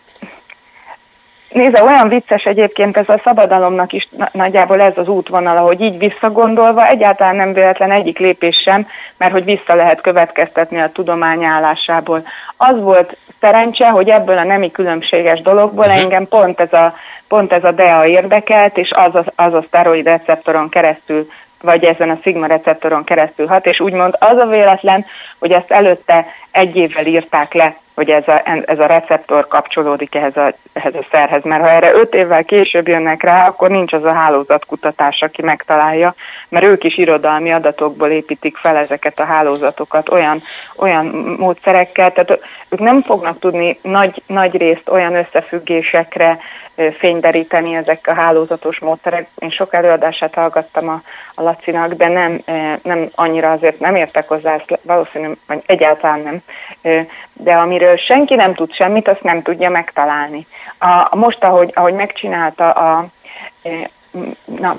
Nézze, olyan vicces egyébként ez a szabadalomnak is na- nagyjából ez az útvonala, hogy így visszagondolva egyáltalán nem véletlen egyik lépés sem, mert hogy vissza lehet következtetni a tudomány állásából. Az volt szerencse, hogy ebből a nemi különbséges dologból engem pont ez a, pont ez a DEA érdekelt, és az a, az a szteroid receptoron keresztül vagy ezen a szigma receptoron keresztül hat, és úgymond az a véletlen, hogy ezt előtte egy évvel írták le, hogy ez a, ez a receptor kapcsolódik ehhez a, ehhez a szerhez, mert ha erre öt évvel később jönnek rá, akkor nincs az a hálózatkutatás, aki megtalálja, mert ők is irodalmi adatokból építik fel ezeket a hálózatokat olyan, olyan módszerekkel, tehát ők nem fognak tudni nagy, nagy részt olyan összefüggésekre fényderíteni ezek a hálózatos módszerek. Én sok előadását hallgattam a, a Lacinak, de nem, nem annyira azért nem értek hozzá, ezt valószínű, vagy egyáltalán nem. De amiről senki nem tud semmit, azt nem tudja megtalálni. A, most, ahogy, ahogy megcsinálta a, na,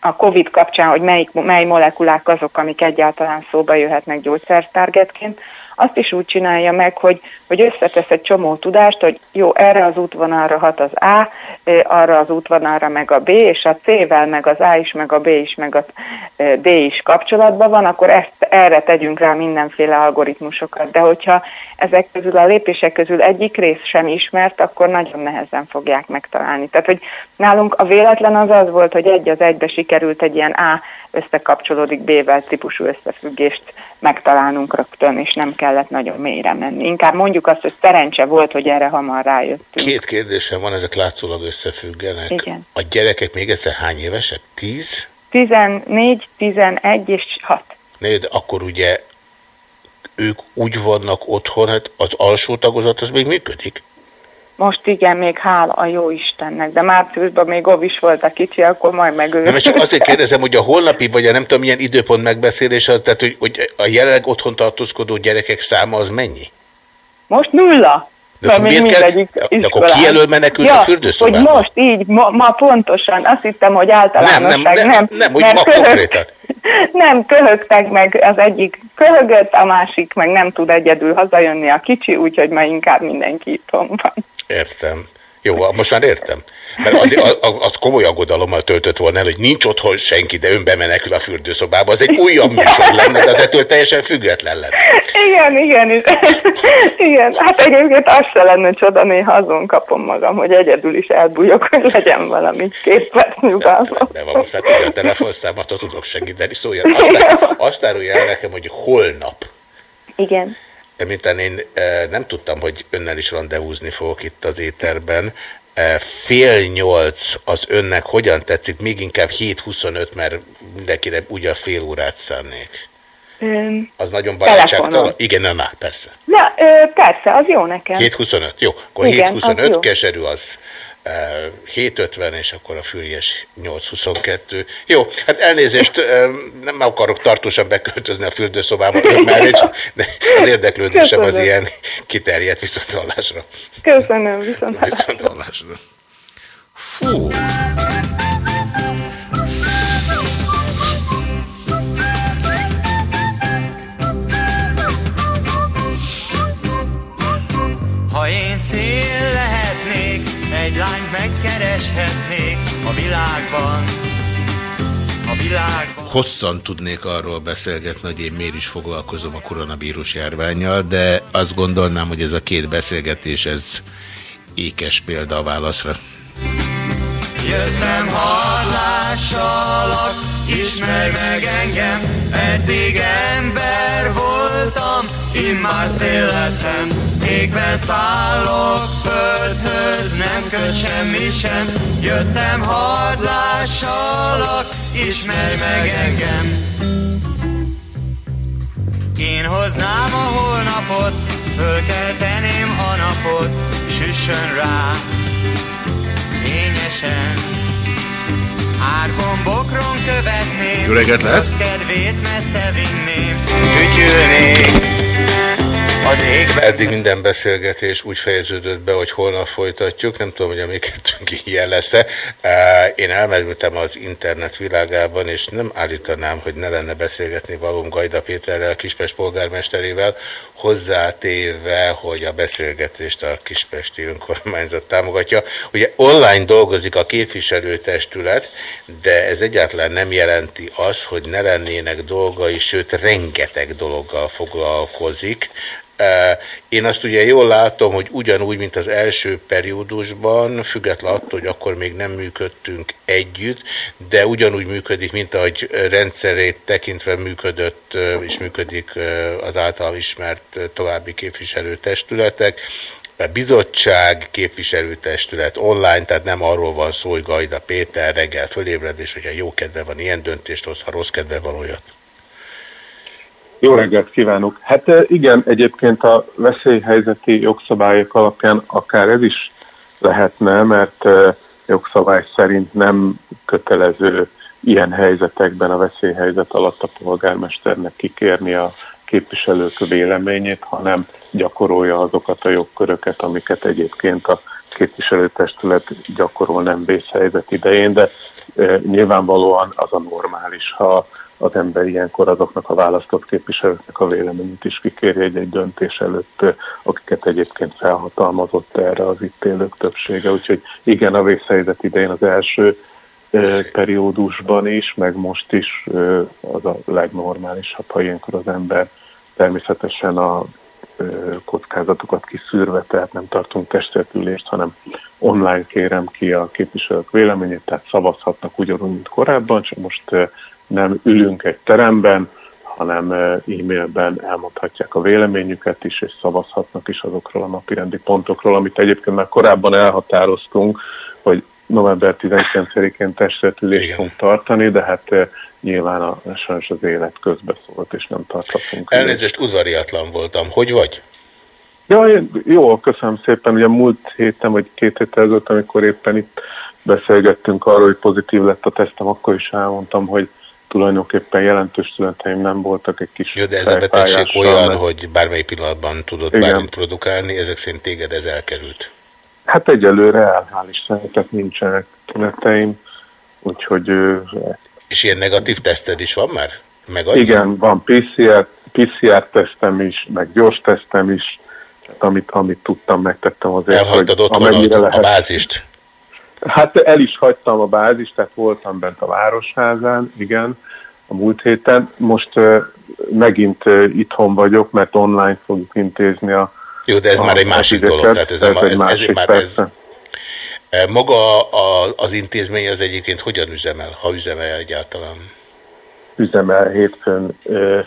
a COVID kapcsán, hogy melyik, mely molekulák azok, amik egyáltalán szóba jöhetnek gyógyszertargetként, azt is úgy csinálja meg, hogy, hogy összetesz egy csomó tudást, hogy jó, erre az útvonalra hat az A, arra az útvonalra meg a B, és a C-vel meg az A is, meg a B is, meg a D is kapcsolatban van, akkor ezt, erre tegyünk rá mindenféle algoritmusokat. De hogyha ezek közül a lépések közül egyik rész sem ismert, akkor nagyon nehezen fogják megtalálni. Tehát, hogy nálunk a véletlen az az volt, hogy egy az egybe sikerült egy ilyen A összekapcsolódik B-vel típusú összefüggést megtalálnunk rögtön, és nem kellett nagyon mélyre menni. Inkább mondjuk azt, hogy szerencse volt, hogy erre hamar rájöttünk. Két kérdésem van, ezek látszólag összefüggenek. Igen. A gyerekek még egyszer hány évesek? Tíz? 14, 11 és 6. Né, de akkor ugye ők úgy vannak otthon, hát az alsó tagozat az még működik? Most igen, még hála a jó Istennek, de márciusban még Ov is volt a kicsi, akkor majd meg ő. Nem, csak azért kérdezem, hogy a holnapi, vagy a nem tudom milyen időpont megbeszélés, az, tehát hogy, hogy a jelenleg otthon tartózkodó gyerekek száma az mennyi? Most nulla. De Mert akkor még miért kell- de akkor iskolán. kijelöl menekült a ja, fürdőszobába? hogy most így, ma, ma pontosan, azt hittem, hogy általánosság, Nem, nem, nem, nem, hogy ma köhög- konkrétan. Nem, köhögtek meg, az egyik köhögött, a másik meg nem tud egyedül hazajönni a kicsi, úgyhogy ma inkább mindenki itthon van. Értem. Jó, most már értem. Mert az, az, az komoly aggodalommal töltött volna el, hogy nincs otthon senki, de ön bemenekül a fürdőszobába. Az egy újabb műsor lenne, de az ettől teljesen független lenne. Igen, igen, igen. Hát egyébként az se lenne csoda, néha azon kapom magam, hogy egyedül is elbújok, hogy legyen valami két perc nyugalma. De van, most már tudja a telefonszámat, ha tudok segíteni, szóljon. Aztán, azt árulja el nekem, hogy holnap. Igen. Miután én e, nem tudtam, hogy önnel is rendezvúzni fogok itt az éterben, e, fél nyolc az önnek hogyan tetszik, még inkább 7.25, mert mindenkire úgy a fél órát szánnék. Öm, Az nagyon barátságtalan? Igen, na, na, persze. Na, ö, persze, az jó nekem. 7.25, jó. Akkor Igen, az 7.25 jó. keserű az 7.50, és akkor a füriyes 8.22. Jó, hát elnézést, nem akarok tartósan beköltözni a fürdőszobába mellé, csak- de az érdeklődésem az Köszönöm. ilyen kiterjedt viszontlátásra. Köszönöm, viszont. Viszontlátásra. Fú. Egy lányt megkereshetnék a világban. A világban. Hosszan tudnék arról beszélgetni, hogy én miért is foglalkozom a koronavírus járványjal, de azt gondolnám, hogy ez a két beszélgetés, ez ékes példa a válaszra. Jöttem hallásalak, ismerj meg engem, eddig ember voltam, immár szél lettem, égben szállok földhöz, nem köt semmi sem, jöttem hadlásalak, ismerj meg engem. Én hoznám a holnapot, fölkelteném a napot, süssön rá, fényesen. Árgombokron követném, Jó reggelt lehet! kedvét messze vinném, ügyülnék az égbe. Eddig minden beszélgetés úgy fejeződött be, hogy holnap folytatjuk. Nem tudom, hogy a mi kettőnk ilyen lesz-e. Én elmerültem az internet világában, és nem állítanám, hogy ne lenne beszélgetni valóm Gajda Péterrel, Kispest polgármesterével, hozzátéve, hogy a beszélgetést a Kispesti önkormányzat támogatja. Ugye online dolgozik a képviselőtestület, de ez egyáltalán nem jelenti azt, hogy ne lennének dolgai, sőt rengeteg dologgal foglalkozik. Én azt ugye jól látom, hogy ugyanúgy, mint az első periódusban, független attól, hogy akkor még nem működtünk együtt, de ugyanúgy működik, mint ahogy rendszerét tekintve működött és működik az által ismert további képviselőtestületek. Bizottság, képviselőtestület online, tehát nem arról van szó, hogy Gajda Péter reggel fölébred, és hogyha jó kedve van, ilyen döntést hoz, ha rossz kedve van, olyat. Jó reggelt kívánok! Hát eh, igen, egyébként a veszélyhelyzeti jogszabályok alapján akár ez is lehetne, mert eh, jogszabály szerint nem kötelező ilyen helyzetekben a veszélyhelyzet alatt a polgármesternek kikérni a képviselők véleményét, hanem gyakorolja azokat a jogköröket, amiket egyébként a képviselőtestület gyakorol nem vészhelyzet idején, de e, nyilvánvalóan az a normális, ha az ember ilyenkor azoknak a választott képviselőknek a véleményét is kikéri egy-egy döntés előtt, akiket egyébként felhatalmazott erre az itt élők többsége. Úgyhogy igen, a vészhelyzet idején az első periódusban is, meg most is az a legnormálisabb, ha ilyenkor az ember természetesen a kockázatokat kiszűrve, tehát nem tartunk testvetülést, hanem online kérem ki a képviselők véleményét, tehát szavazhatnak ugyanúgy, mint korábban, csak most nem ülünk egy teremben, hanem ö, e-mailben elmondhatják a véleményüket is, és szavazhatnak is azokról a napirendi pontokról, amit egyébként már korábban elhatároztunk, hogy november 19-én testvetülést fogunk tartani, de hát ö, nyilván a, sajnos az élet közbe szólt, és nem tarthatunk. Elnézést, udvariatlan voltam. Hogy vagy? Ja, én- jó, köszönöm szépen. Ugye múlt héten, vagy két héttel ezelőtt, amikor éppen itt beszélgettünk arról, hogy pozitív lett a tesztem, akkor is elmondtam, hogy tulajdonképpen jelentős tüneteim nem voltak egy kis Jó, de ez a betegség olyan, meg- hogy bármely pillanatban tudod Igen. bármit produkálni, ezek szerint téged ez elkerült. Hát egyelőre el, hál' Istennek, tehát nincsenek tüneteim, úgyhogy És ilyen negatív teszted is van már? Megadja? igen, van PCR, PCR tesztem is, meg gyors tesztem is, Tehát amit, amit tudtam, megtettem azért, Elhagytad hogy otthon a, a lehet. bázist. Hát el is hagytam a bázist, tehát voltam bent a Városházán, igen, a múlt héten. Most megint itthon vagyok, mert online fogjuk intézni a Jó, de ez a- már egy másik dolog, tehát ez, nem, egy ez, ez, másik, már ez, persze. E, Maga a, az intézmény az egyébként hogyan üzemel, ha üzemel egyáltalán? üzemel hétfőn, ö,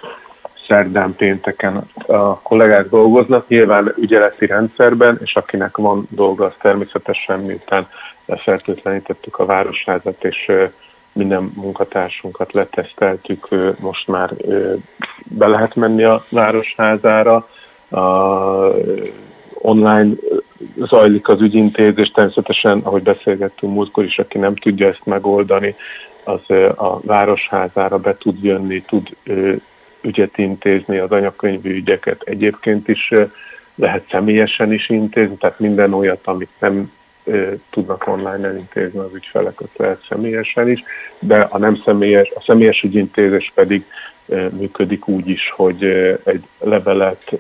szerdán, pénteken a kollégák dolgoznak, nyilván ügyeleti rendszerben, és akinek van dolga, az természetesen miután lefertőtlenítettük a városházat, és minden munkatársunkat leteszteltük, most már be lehet menni a városházára, a, online zajlik az ügyintézés, természetesen, ahogy beszélgettünk múltkor is, aki nem tudja ezt megoldani, az a városházára be tud jönni, tud ügyet intézni, az anyakönyvi ügyeket egyébként is lehet személyesen is intézni, tehát minden olyat, amit nem tudnak online elintézni az ügyfelek, azt lehet személyesen is, de a nem személyes, a személyes ügyintézés pedig működik úgy is, hogy egy levelet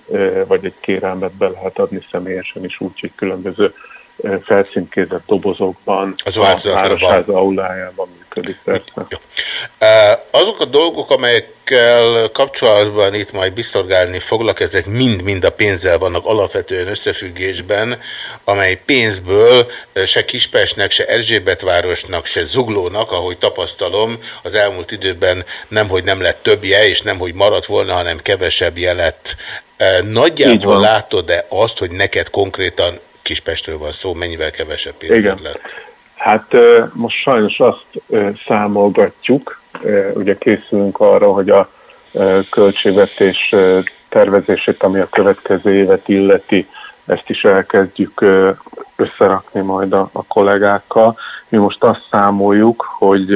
vagy egy kérelmet be lehet adni személyesen is, úgy, hogy különböző ö, felcímkézett dobozokban, Az a. Városháza aulájában működik persze. Azok a dolgok, amelyekkel kapcsolatban itt majd biztolgálni foglak, ezek mind-mind a pénzzel vannak alapvetően összefüggésben, amely pénzből se Kispestnek, se Erzsébetvárosnak, se Zuglónak, ahogy tapasztalom, az elmúlt időben nemhogy nem lett többje, és nemhogy maradt volna, hanem kevesebbje lett. E, Így Nagyjából látod-e azt, hogy neked konkrétan Kispestről van szó, mennyivel kevesebb pénzed Igen. lett? Hát most sajnos azt számolgatjuk, ugye készülünk arra, hogy a költségvetés tervezését, ami a következő évet illeti, ezt is elkezdjük összerakni majd a, a kollégákkal. Mi most azt számoljuk, hogy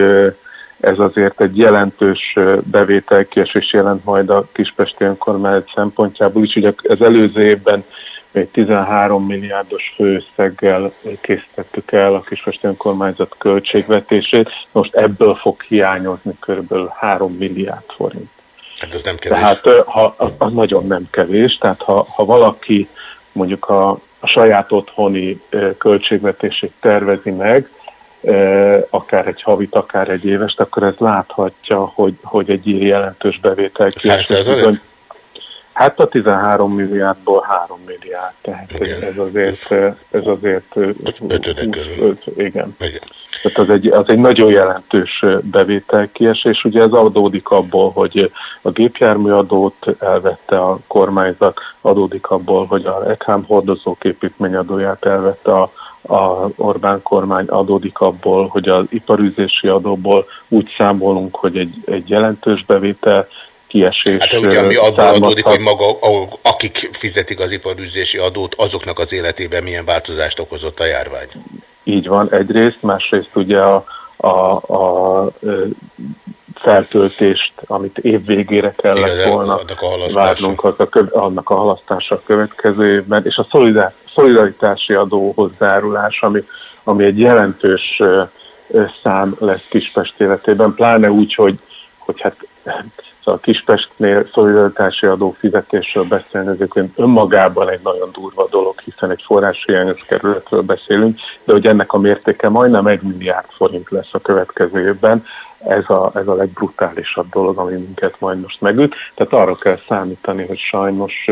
ez azért egy jelentős bevételkiesés jelent majd a Kispesti önkormányzat szempontjából is. Ugye az előző évben egy 13 milliárdos főösszeggel készítettük el a Kispesti önkormányzat költségvetését. Most ebből fog hiányozni kb. 3 milliárd forint. Hát az nem kevés. Tehát ha, az- nagyon nem kevés, tehát ha, ha valaki mondjuk a, a saját otthoni költségvetését tervezi meg, akár egy havit, akár egy évest, akkor ez láthatja, hogy, hogy egy ilyen jelentős bevétel Ez? Hát a 13 milliárdból 3 milliárd, tehát ez, ez azért, ez azért ötödek körül. Igen. Igen. Tehát az egy, az egy nagyon jelentős bevételkiesés. Ugye ez adódik abból, hogy a gépjárműadót elvette a kormányzat, adódik abból, hogy a EKM hordozók építményadóját elvette a, a Orbán kormány, adódik abból, hogy az iparüzési adóból úgy számolunk, hogy egy, egy jelentős bevétel kiesés. Hát ugye ami abból adódik, hogy maga, akik fizetik az iparűzési adót, azoknak az életében milyen változást okozott a járvány. Így van, egyrészt, másrészt ugye a, a, a feltöltést, amit év végére kellett Igen, volna annak a várnunk, annak a halasztása a következő évben, és a szolidaritási adó hozzárulás, ami, ami egy jelentős szám lesz Kispest életében, pláne úgy, hogy, hogy hát szóval Kispestnél szolidaritási adó fizetésről beszélni, ez önmagában egy nagyon durva dolog, hiszen egy forráshiányos kerületről beszélünk, de hogy ennek a mértéke majdnem egy milliárd forint lesz a következő évben, ez a, ez a legbrutálisabb dolog, ami minket majd most megüt. Tehát arra kell számítani, hogy sajnos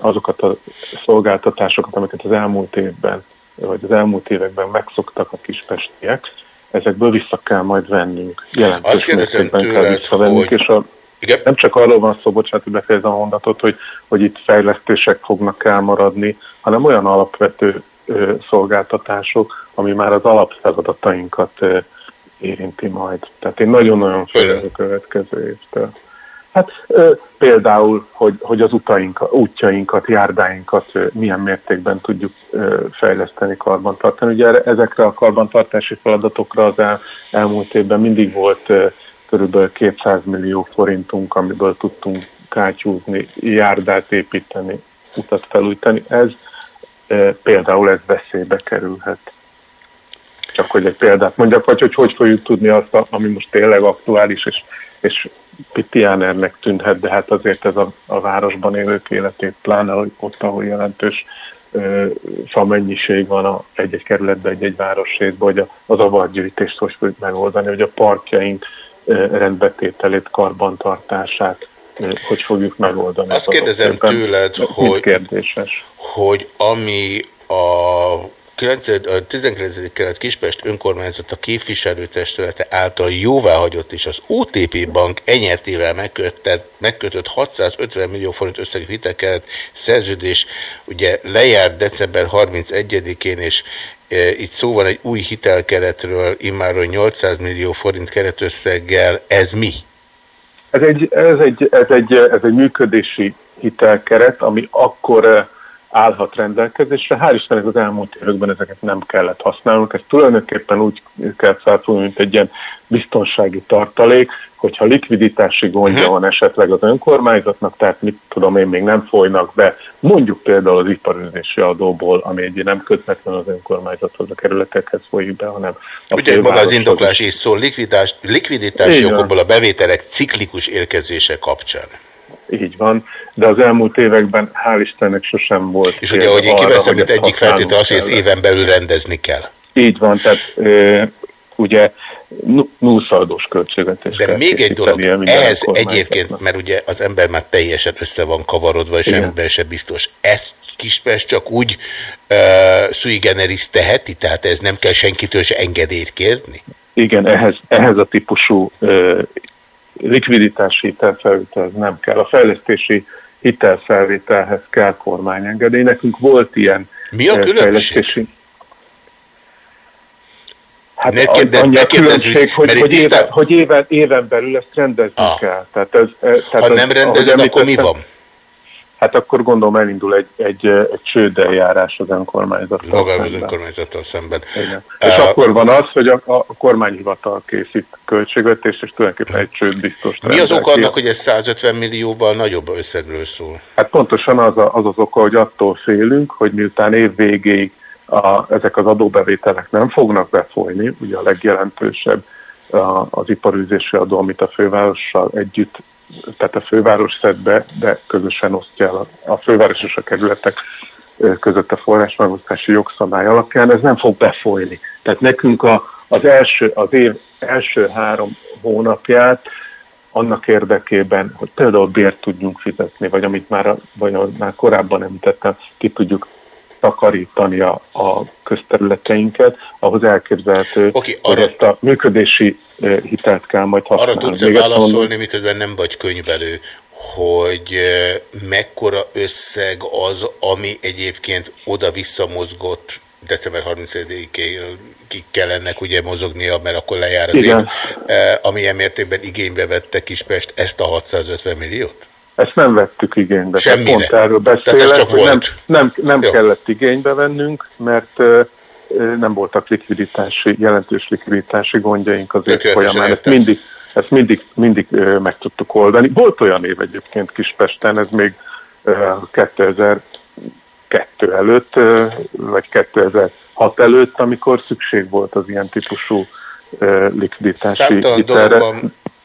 azokat a szolgáltatásokat, amiket az elmúlt évben, vagy az elmúlt években megszoktak a kispestiek, ezekből vissza kell majd vennünk. Azt Jelentős kérdezem mértékben kell visszavennünk, hogy- és a, Igen? nem csak arról van szó, bocsánat, hogy befejezem a mondatot, hogy, hogy itt fejlesztések fognak elmaradni, hanem olyan alapvető ö, szolgáltatások, ami már az alapfeladatainkat ö, érinti majd. Tehát én nagyon-nagyon félek a következő évtől. Hát ö, például, hogy, hogy az utaink, útjainkat, járdáinkat ö, milyen mértékben tudjuk ö, fejleszteni, karbantartani. Ugye ezekre a karbantartási feladatokra az el, elmúlt évben mindig volt ö, körülbelül 200 millió forintunk, amiből tudtunk kátyúzni, járdát építeni, utat felújítani. Ez ö, például ez veszélybe kerülhet. Csak hogy egy példát mondjak, vagy hogy hogy fogjuk tudni azt, ami most tényleg aktuális, és és pitiánernek tűnhet, de hát azért ez a, a városban élők életét, pláne hogy ott, ahol jelentős fa mennyiség van a egy-egy kerületben, egy-egy városrészben, hogy a, az avargyűjtést hogy fogjuk megoldani, hogy a parkjaink rendbetételét, karbantartását, hogy fogjuk megoldani. Azt kérdezem tőled, hogy, kérdéses. hogy ami a 9, a 19. kelet Kispest önkormányzata képviselőtestülete által jóváhagyott és az OTP Bank enyertével megkötött, megkötött 650 millió forint összegű hitelkeret szerződés ugye lejárt december 31-én, és e, itt szó van egy új hitelkeretről, immáron 800 millió forint keretösszeggel. Ez mi? Ez egy, ez egy, ez egy, ez egy működési hitelkeret, ami akkor eh, állhat rendelkezésre. Hál' Istennek az elmúlt években ezeket nem kellett használnunk. Ez tulajdonképpen úgy kell felfogni, mint egy ilyen biztonsági tartalék, hogyha likviditási gondja van esetleg az önkormányzatnak, tehát mit tudom én, még nem folynak be, mondjuk például az iparüzési adóból, ami egy nem közvetlen az önkormányzathoz, a kerületekhez folyik be, hanem a Ugye maga az indoklás is szól likvidás, likviditási Igen. okokból a bevételek ciklikus érkezése kapcsán. Így van, de az elmúlt években hál' Istennek sosem volt. És ugye, példa hogy én kiveszem, ezt egyik feltétel az, hogy ezt éven belül rendezni kell. Így van, tehát ö, ugye nu- nullszaldós költségvetés. De még egy dolog, ehhez önkormányzatnak. egyébként, mert ugye az ember már teljesen össze van kavarodva, és semmiben se biztos. Ezt Kispest csak úgy uh, sui generis teheti, tehát ez nem kell senkitől se engedélyt kérni? Igen, ehhez, ehhez a típusú ö, likviditási hitelfelvételhez nem kell. A fejlesztési hitelfelvételhez kell kormányengedély. Nekünk volt ilyen Mi a ö, különbség? fejlesztési- Hát Ne a- kérde- annyi ne különbség, hogy, hogy, tisztá- éven, hogy éven, éven belül ezt rendezni Ah. kell. Tehát ez, e, tehát Ha az- nem rendezed, akkor mi van? Hát akkor gondolom elindul egy, egy, egy csődeljárás az önkormányzattal. Maga az szemben. önkormányzattal szemben. Igen. És Uh, akkor van az, hogy a, a kormányhivatal készít költségvetést, és tulajdonképpen egy csőd biztos. Mi az oka annak, hogy ez 150 millióval nagyobb összegről szól? Hát pontosan az, a, az az oka, hogy attól félünk, hogy miután év végéig a, ezek az adóbevételek nem fognak befolyni, ugye a legjelentősebb az iparűzési adó, amit a fővárossal együtt, tehát a főváros szed be, de közösen osztja el a, a főváros és a kerületek között a forrásmegosztási jogszabály alapján, ez nem fog befolyni. Tehát nekünk a, az, első, az év első három hónapját annak érdekében, hogy például bért tudjunk fizetni, vagy amit már, a- vagy ahogy már korábban említettem, ki tudjuk takarítani a, a közterületeinket, ahhoz elképzelhető, hogy arra- ezt a működési hitelt kell majd használni. Arra azt mondom- válaszolni, miközben nem vagy könyvelő, hogy mekkora összeg az, ami egyébként oda-vissza mozgott december 31-ig kell ennek ugye mozognia, mert akkor lejár az Igen. év, amilyen mértékben igénybe vette Kispest ezt a 650 milliót? Ezt nem vettük igénybe. Semmire. Pont erről beszélek, csak nem, volt. nem, nem Jó. kellett igénybe vennünk, mert nem voltak likviditási, jelentős likviditási gondjaink az év folyamán. Ezt mindig, ezt mindig, mindig ö, meg tudtuk oldani. Volt olyan év egyébként Kispesten, ez még ö, 2002 előtt, vagy 2006 előtt, amikor szükség volt az ilyen típusú likviditási hitelre.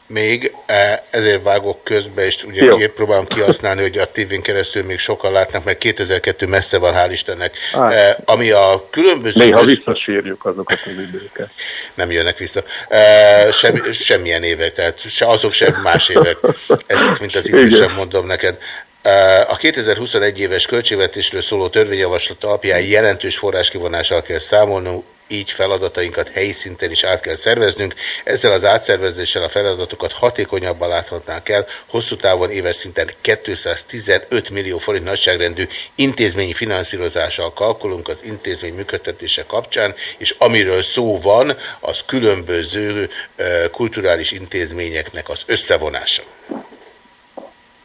Még, eh, ezért vágok közbe, és ugye Jó. próbálom kihasználni, hogy a tévén keresztül még sokan látnak, mert 2002 messze van, hál' Istennek. Á. Eh, Ami a különböző... Néha köz- visszasírjuk azokat az időket. nem jönnek vissza. E, sem, semmilyen évek, tehát se azok, sem más évek. Ezt, mint az idő sem mondom neked. E, A 2021 éves költségvetésről szóló törvényjavaslat alapján jelentős forráskivonással kell számolnunk, így feladatainkat helyi szinten is át kell szerveznünk. Ezzel az átszervezéssel a feladatokat hatékonyabban láthatnánk el. Hosszú távon éves szinten 215 millió forint nagyságrendű intézményi finanszírozással kalkulunk az intézmény működtetése kapcsán, és amiről szó van, az különböző kulturális intézményeknek az összevonása.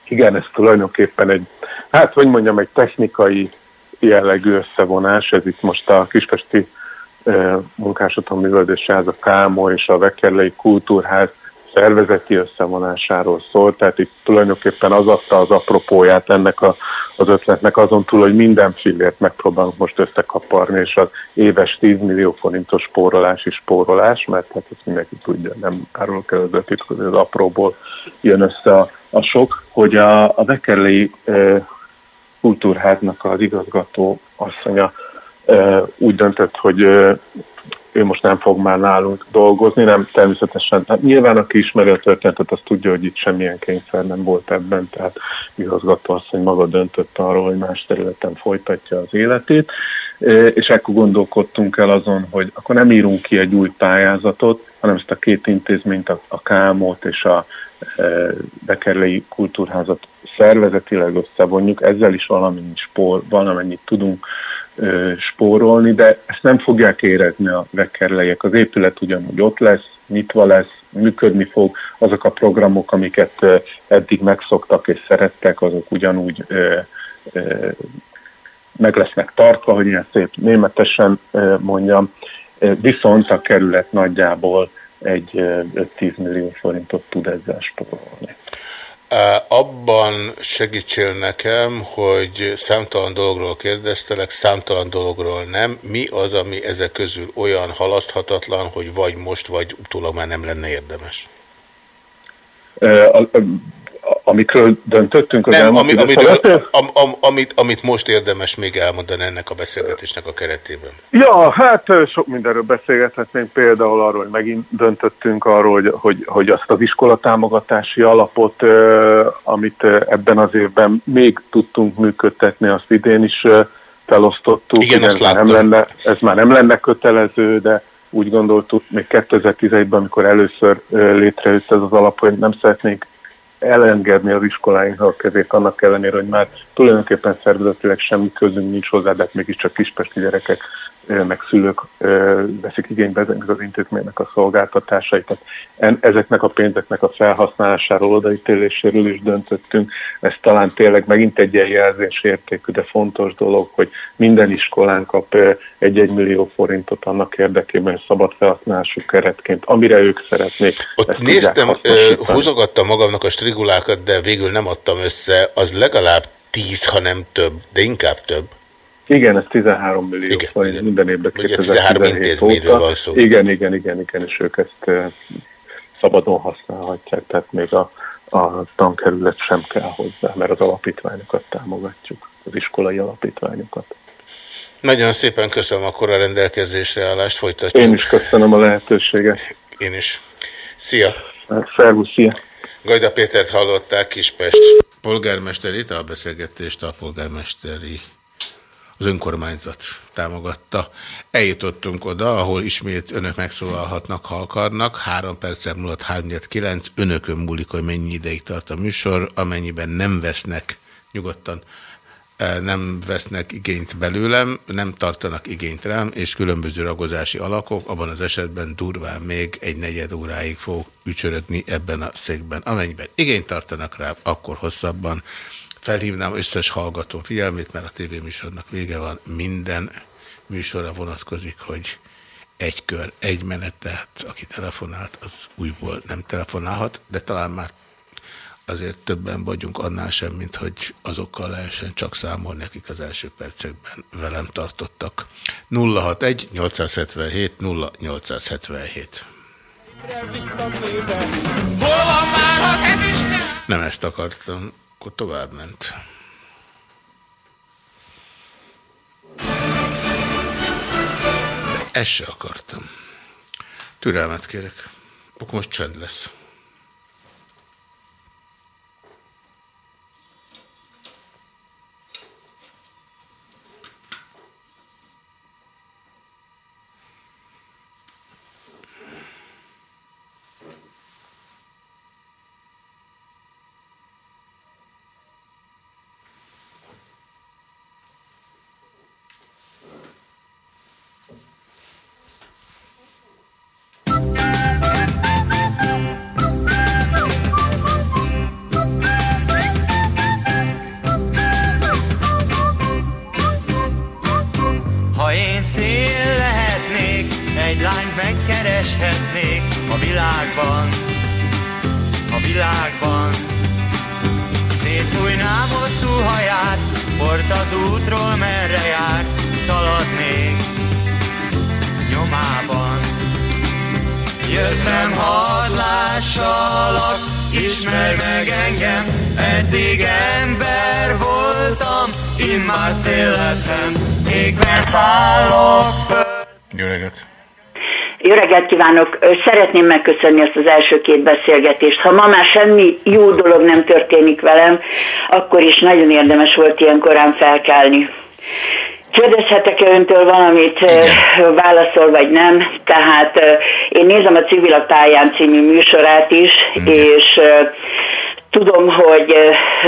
Igen, ez tulajdonképpen egy, hát hogy mondjam, egy technikai jellegű összevonás, ez itt most a Kispesti eh, Munkásotthon Művelődési Ház, a Kámo és a Vekerlei Kultúrház szervezeti összevonásáról szól, tehát itt tulajdonképpen az adta az apropóját ennek a, az ötletnek azon túl, hogy minden fillért megpróbálunk most összekaparni, és az éves 10 millió forintos spórolás is spórolás, mert hát ezt mindenki tudja, nem árulok el az hogy az apróból jön össze a, a sok, hogy a, a Bekerlei e, kultúrháznak az igazgató asszonya úgy döntött, hogy ő most nem fog már nálunk dolgozni, nem természetesen. Hát nyilván aki ismeri a történetet, az tudja, hogy itt semmilyen kényszer nem volt ebben, tehát igazgató azt, hogy maga döntött arról, hogy más területen folytatja az életét, és ekkor gondolkodtunk el azon, hogy akkor nem írunk ki egy új pályázatot, hanem ezt a két intézményt, a, KMO-t és a Bekerlei Kultúrházat szervezetileg összevonjuk, ezzel is valamennyit spór, valamennyit tudunk spórolni, de ezt nem fogják érezni a vekkerlejek. Az épület ugyanúgy ott lesz, nyitva lesz, működni fog, azok a programok, amiket eddig megszoktak és szerettek, azok ugyanúgy meg lesznek tartva, hogy ilyen szép németesen mondjam, viszont a kerület nagyjából egy 5-10 millió forintot tud ezzel spórolni. Abban segítsél nekem, hogy számtalan dologról kérdeztelek, számtalan dologról nem. Mi az, ami ezek közül olyan halaszthatatlan, hogy vagy most, vagy utólag már nem lenne érdemes? Amikről döntöttünk az Nem, ami, amiről, am, am, amit, amit most érdemes még elmondani ennek a beszélgetésnek a keretében. Ja, hát sok mindenről beszélgethetnénk, például arról, hogy megint döntöttünk arról, hogy, hogy, hogy azt az iskolatámogatási alapot, amit ebben az évben még tudtunk működtetni, azt idén is felosztottuk. Igen, azt ez, nem lenne, ez már nem lenne kötelező, de úgy gondoltuk még 2011-ben, amikor először létrejött ez az alap, hogy nem szeretnénk elengedni az iskoláinknak a kezét annak ellenére, hogy már tulajdonképpen szervezetileg semmi közünk nincs hozzá, de hát mégiscsak kispesti gyerekek meg szülők veszik igénybe ezeknek az intézménynek a szolgáltatásait. Ezeknek a pénzeknek a felhasználásáról, odaítéléséről is döntöttünk. Ez talán tényleg megint egy ilyen jelzésértékű, de fontos dolog, hogy minden iskolán kap egy-egy millió forintot annak érdekében, hogy szabad felhasználásuk keretként, amire ők szeretnék. Ott néztem, húzogattam magamnak a strigulákat, de végül nem adtam össze, az legalább tíz, ha nem több, de inkább több. Igen, ez 13 millió igen, forint igen. minden évben 2017 óta. Van szó. Igen, igen, igen, igen, és ők ezt szabadon használhatják, tehát még a, a tankerület sem kell hozzá, mert az alapítványokat támogatjuk, az iskolai alapítványokat. Nagyon szépen köszönöm akkor a rendelkezésre állást, folytatjuk. Én is köszönöm a lehetőséget. Én is. Szia! Szervusz, szia! Gajda Pétert hallották, Kispest. Polgármester itt a beszélgetést a polgármesteri az önkormányzat támogatta. Eljutottunk oda, ahol ismét önök megszólalhatnak, ha akarnak. Három percen múlott 3-9, önökön múlik, hogy mennyi ideig tart a műsor, amennyiben nem vesznek nyugodtan e, nem vesznek igényt belőlem, nem tartanak igényt rám, és különböző ragozási alakok, abban az esetben durván még egy negyed óráig fog ücsörögni ebben a székben. Amennyiben igényt tartanak rám, akkor hosszabban felhívnám összes hallgató figyelmét, mert a tévéműsornak vége van, minden műsorra vonatkozik, hogy egy kör, egy menet, tehát aki telefonált, az újból nem telefonálhat, de talán már azért többen vagyunk annál sem, mint hogy azokkal lehessen csak számolni, akik az első percekben velem tartottak. 061 877 0877 Nem ezt akartam akkor tovább ment. Ezt se akartam. Türelmet kérek. Akkor most csend lesz. Kívánok! Szeretném megköszönni ezt az első két beszélgetést. Ha ma már semmi jó dolog nem történik velem, akkor is nagyon érdemes volt ilyen korán felkelni. Kérdezhetek-e öntől valamit, ö, válaszol vagy nem? Tehát én nézem a Civilak pályán című műsorát is, és ö, Tudom, hogy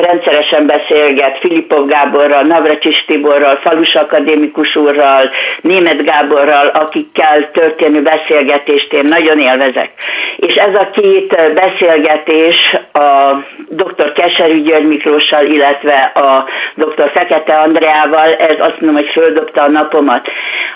rendszeresen beszélget Filipov Gáborral, Navracsis Tiborral, Falus akadémikus úrral, Német Gáborral, akikkel történő beszélgetést én nagyon élvezek. És ez a két beszélgetés a dr. Keserű György Miklóssal, illetve a dr. Fekete Andreával, ez azt mondom, hogy földobta a napomat.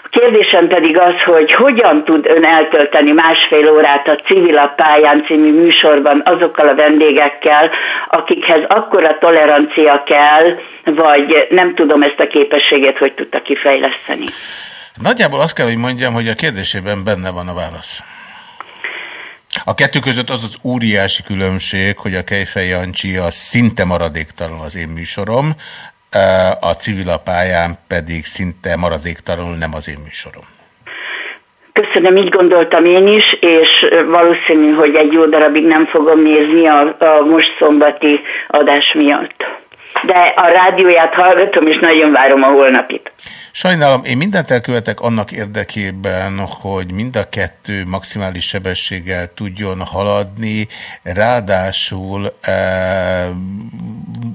A kérdésem pedig az, hogy hogyan tud ön eltölteni másfél órát a Civil pályán című műsorban azokkal a vendégekkel, akikhez akkora tolerancia kell, vagy nem tudom ezt a képességet, hogy tudta kifejleszteni. Nagyjából azt kell, hogy mondjam, hogy a kérdésében benne van a válasz. A kettő között az az óriási különbség, hogy a Kejfej Jancsi az szinte maradéktalan az én műsorom, a civil a pályán pedig szinte maradéktalanul nem az én műsorom. Köszönöm, így gondoltam én is, és valószínű, hogy egy jó darabig nem fogom nézni a, a most szombati adás miatt. De a rádióját hallgatom, és nagyon várom a holnapit. Sajnálom, én mindent elkövetek annak érdekében, hogy mind a kettő maximális sebességgel tudjon haladni, ráadásul e,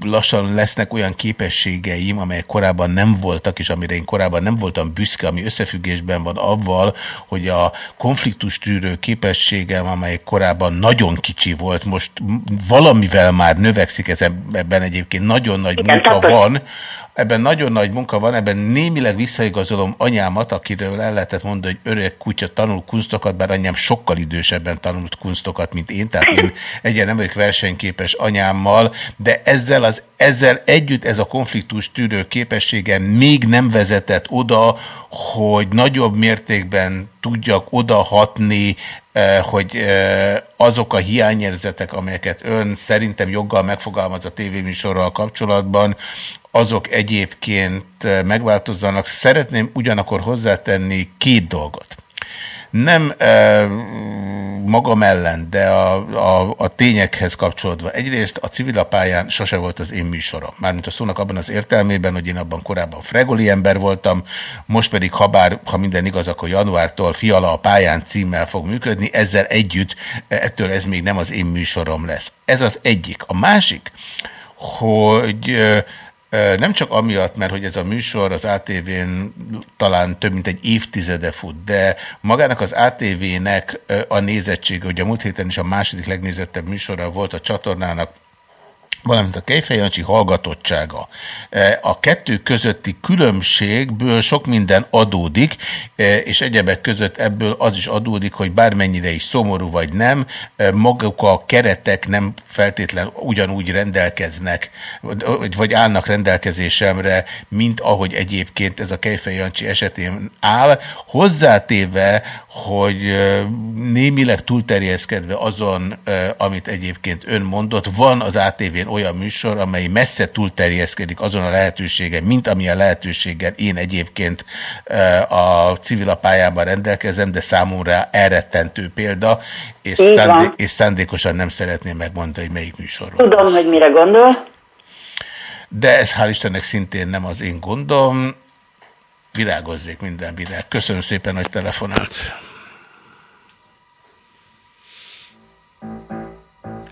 lassan lesznek olyan képességeim, amelyek korábban nem voltak, és amire én korábban nem voltam büszke, ami összefüggésben van avval, hogy a konfliktus tűrő képességem, amely korábban nagyon kicsi volt, most valamivel már növekszik, ez ebben egyébként nagyon nagy munka van, Ebben nagyon nagy munka van, ebben némileg visszaigazolom anyámat, akiről el lehetett mondani, hogy öreg kutya tanul kunstokat, bár anyám sokkal idősebben tanult kunstokat, mint én, tehát én egyen nem vagyok versenyképes anyámmal, de ezzel, az, ezzel együtt ez a konfliktus tűrő képessége még nem vezetett oda, hogy nagyobb mértékben tudjak odahatni, hogy eh, azok a hiányérzetek, amelyeket ön szerintem joggal megfogalmaz a tévéműsorral kapcsolatban, azok egyébként eh, megváltozzanak. Szeretném ugyanakkor hozzátenni két dolgot. Nem e, magam ellen, de a, a, a tényekhez kapcsolódva. Egyrészt a civil pályán sose volt az én műsorom. Mármint a szónak abban az értelmében, hogy én abban korábban fregoli ember voltam, most pedig, ha bár, ha minden igaz, akkor januártól Fiala a pályán címmel fog működni, ezzel együtt ettől ez még nem az én műsorom lesz. Ez az egyik. A másik, hogy nem csak amiatt, mert hogy ez a műsor az ATV-n talán több mint egy évtizede fut, de magának az ATV-nek a nézettsége, hogy a múlt héten is a második legnézettebb műsora volt a csatornának, valamint a Kejfej Jancsi hallgatottsága. E, a kettő közötti különbségből sok minden adódik, e, és egyebek között ebből az is adódik, hogy bármennyire is szomorú vagy nem, e, maguk a keretek nem feltétlen ugyanúgy rendelkeznek, vagy állnak rendelkezésemre, mint ahogy egyébként ez a Kejfej Jancsi esetén áll, hozzátéve, hogy némileg túlterjeszkedve azon, amit egyébként ön mondott, van az ATV-n olyan műsor, amely messze túlterjeszkedik azon a lehetősége, mint amilyen lehetőséggel én egyébként a civil pályában rendelkezem, de számomra elrettentő példa, és, szándé és szándékosan nem szeretném megmondani, hogy melyik műsor. Tudom, hogy mire gondol. De ez hál' Istennek szintén nem az én gondom. Virágozzék minden virág. Köszönöm szépen, hogy telefonált.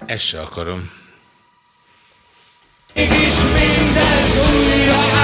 Ezt se akarom. Mégis mindent újra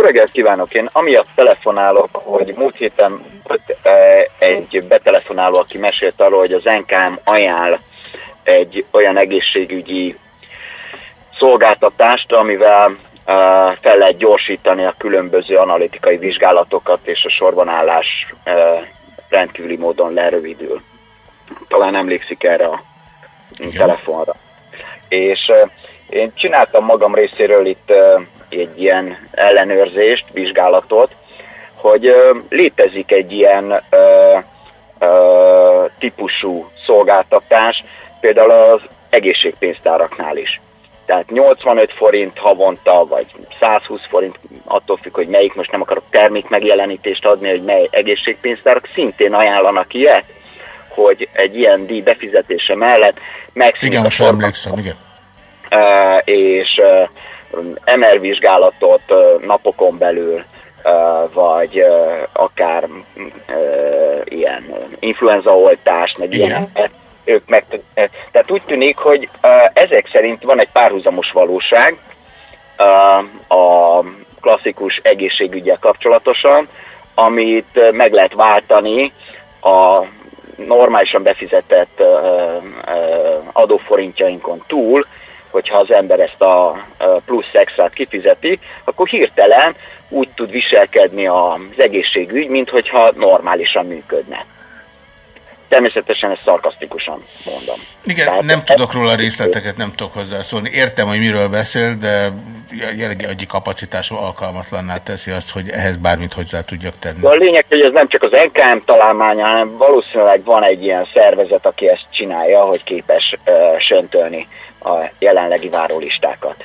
reggelt kívánok! Én amiatt telefonálok, hogy múlt héten volt eh, egy betelefonáló, aki mesélt arról, hogy az NKM ajánl egy olyan egészségügyi szolgáltatást, amivel eh, fel lehet gyorsítani a különböző analitikai vizsgálatokat, és a sorbanállás eh, rendkívüli módon lerövidül. Talán emlékszik erre a telefonra. És én csináltam magam részéről itt egy ilyen ellenőrzést, vizsgálatot, hogy ö, létezik egy ilyen ö, ö, típusú szolgáltatás, például az egészségpénztáraknál is. Tehát 85 forint havonta, vagy 120 forint, attól függ, hogy melyik, most nem akarok termék megjelenítést adni, hogy mely egészségpénztárak szintén ajánlanak ilyet, hogy egy ilyen díj befizetése mellett megszűnik Igen, a most forgalom emlékszem, igen. és MR vizsgálatot napokon belül, vagy akár ilyen influenzaoltást, meg ilyen, ők meg, tehát úgy tűnik, hogy ezek szerint van egy párhuzamos valóság a klasszikus egészségügyel kapcsolatosan, amit meg lehet váltani a normálisan befizetett adóforintjainkon túl, hogyha az ember ezt a plusz extrát kifizeti, akkor hirtelen úgy tud viselkedni az egészségügy, mint hogyha normálisan működne. Természetesen ezt szarkasztikusan mondom. Igen, Tehát nem tudok róla részleteket, nem tudok hozzászólni. Értem, hogy miről beszél, de jelenlegi agyi kapacitásom alkalmatlanná teszi azt, hogy ehhez bármit hozzá tudjak tenni. De a lényeg, hogy ez nem csak az NKM találmánya, hanem valószínűleg van egy ilyen szervezet, aki ezt csinálja, hogy képes uh, söntölni a jelenlegi várólistákat.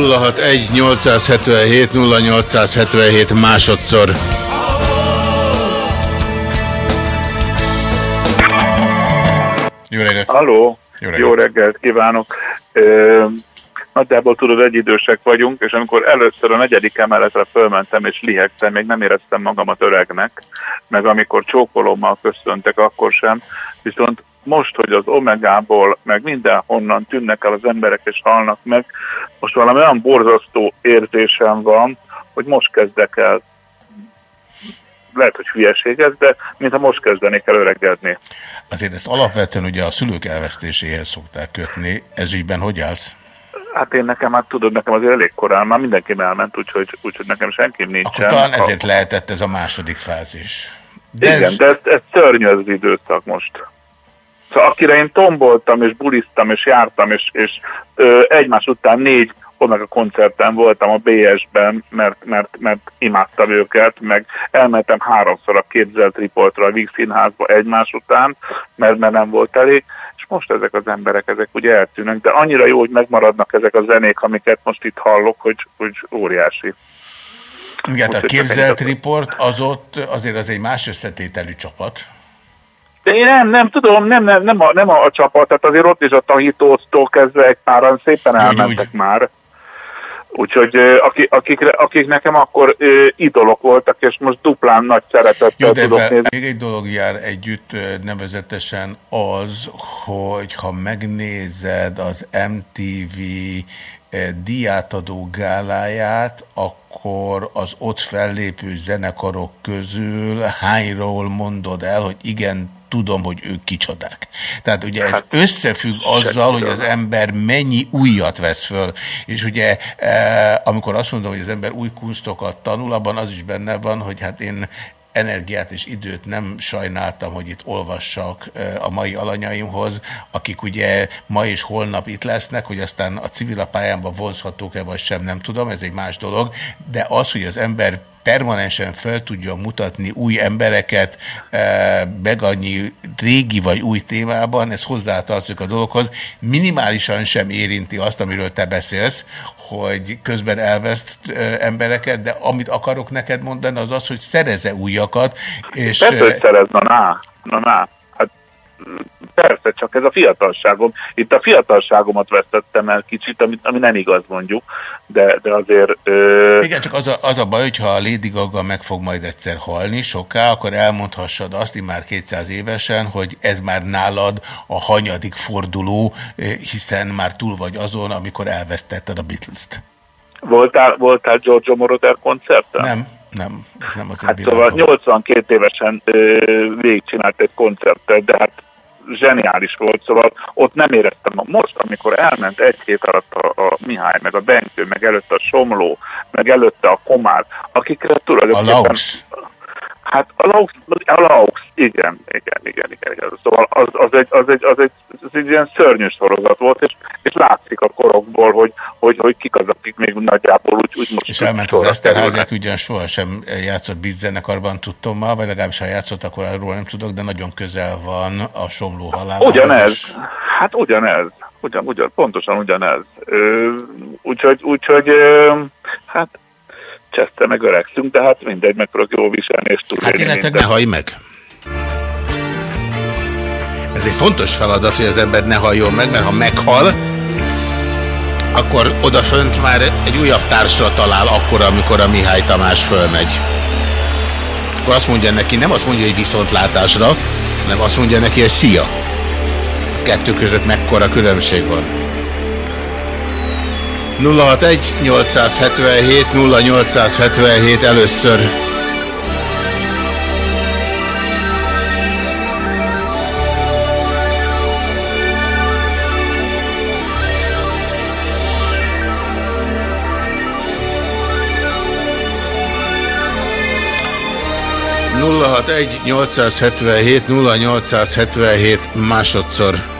061 877 0877 másodszor. Jó reggelt! Halló, Jó reggelt, jó reggelt kívánok! Ö, nagyjából tudod, egyidősek vagyunk, és amikor először a negyedik emeletre fölmentem és lihegtem, még nem éreztem magamat öregnek, meg amikor csókolommal köszöntek, akkor sem, viszont most, hogy az Omegából, meg mindenhonnan tűnnek el az emberek és halnak meg, most valami olyan borzasztó érzésem van, hogy most kezdek el lehet, hogy hülyeség ez, de mintha most kezdenék el öregedni. Azért ezt alapvetően ugye a szülők elvesztéséhez szokták kötni. Ez ügyben hogy állsz? Hát én nekem, hát tudod, nekem azért elég korán, már mindenki elment, úgyhogy, úgyhogy nekem senki nincsen. Akkor talán ezért lehetett ez a második fázis. De Igen, ez... de ez, ez szörnyű az időszak most. Szóval akire én tomboltam, és buliztam, és jártam, és, és ö, egymás után négy Omega koncerten voltam a BS-ben, mert, mert, mert imádtam őket, meg elmentem háromszor a képzelt riportra a Víg Színházba egymás után, mert, mert nem volt elég, és most ezek az emberek, ezek ugye eltűnnek, de annyira jó, hogy megmaradnak ezek a zenék, amiket most itt hallok, hogy, hogy óriási. Igen, a képzelt riport az ott azért az egy más összetételű csapat. De én nem, nem tudom, nem, nem, nem, a, nem a, csapat, tehát azért ott is a tahitóztól kezdve egy páran szépen elmentek már. Úgyhogy aki, akik, akik nekem akkor idolok voltak, és most duplán nagy szeretettel Jó, de tudok nézni. még egy dolog jár együtt, nevezetesen az, hogy ha megnézed az MTV díjátadó gáláját, akkor az ott fellépő zenekarok közül hányról mondod el, hogy igen, tudom, hogy ők kicsodák. Tehát ugye ez összefügg azzal, hogy az ember mennyi újat vesz föl. És ugye eh, amikor azt mondom, hogy az ember új kunstokat tanul, abban az is benne van, hogy hát én energiát és időt nem sajnáltam, hogy itt olvassak a mai alanyaimhoz, akik ugye ma és holnap itt lesznek, hogy aztán a civil pályámba vonzhatók-e vagy sem, nem tudom, ez egy más dolog, de az, hogy az ember permanensen fel tudja mutatni új embereket, eh, meg annyi régi vagy új témában, ez hozzátartozik a dologhoz. Minimálisan sem érinti azt, amiről te beszélsz, hogy közben elveszt eh, embereket, de amit akarok neked mondani, az az, hogy szereze újakat. És, Persze, hogy eh, szerez, na na mm, persze, csak ez a fiatalságom. Itt a fiatalságomat vesztettem el kicsit, ami, ami nem igaz mondjuk, de, de azért... Ö... Igen, csak az a, az a baj, hogyha a Lady Gaga meg fog majd egyszer halni soká, akkor elmondhassad azt, már 200 évesen, hogy ez már nálad a hanyadik forduló, hiszen már túl vagy azon, amikor elvesztetted a Beatles-t. Voltál, voltál Giorgio Moroder koncerten? Nem, nem, ez nem az Hát világom. szóval 82 évesen ö, végigcsinált egy koncertet, de hát zseniális volt, szóval ott nem éreztem. Most, amikor elment egy hét alatt a, a Mihály, meg a Benkő, meg előtte a Somló, meg előtte a Komár, akikre A tulajdonképpen... Laux. Hát a Laux, a Laux, igen, igen, igen, igen, igen. Szóval az, az, egy, az, egy, az, egy, az egy ilyen szörnyű sorozat volt, és, és látszik a korokból, hogy, hogy, hogy kik az, akik még nagyjából úgy, úgy most... És elment az sorra Eszterházi, kerülnek. aki ugyan sohasem játszott beat zenekarban, tudtom már, vagy legalábbis ha játszott, akkor arról nem tudok, de nagyon közel van a Somló halálához. Ugyanez, és- hát ugyanez, ugyan, ugyan, pontosan ugyanez. Úgyhogy, úgyhogy, hát cseszte meg öregszünk, de hát mindegy, meg tudok jól viselni, és tudni. Hát illetve ne hallj meg. Ez egy fontos feladat, hogy az ember ne halljon meg, mert ha meghal, akkor odafönt már egy újabb társra talál akkor, amikor a Mihály Tamás fölmegy. Akkor azt mondja neki, nem azt mondja, hogy viszontlátásra, hanem azt mondja neki, hogy szia. Kettő között mekkora különbség van. 061 877 0877 először. egy 877 0877 másodszor.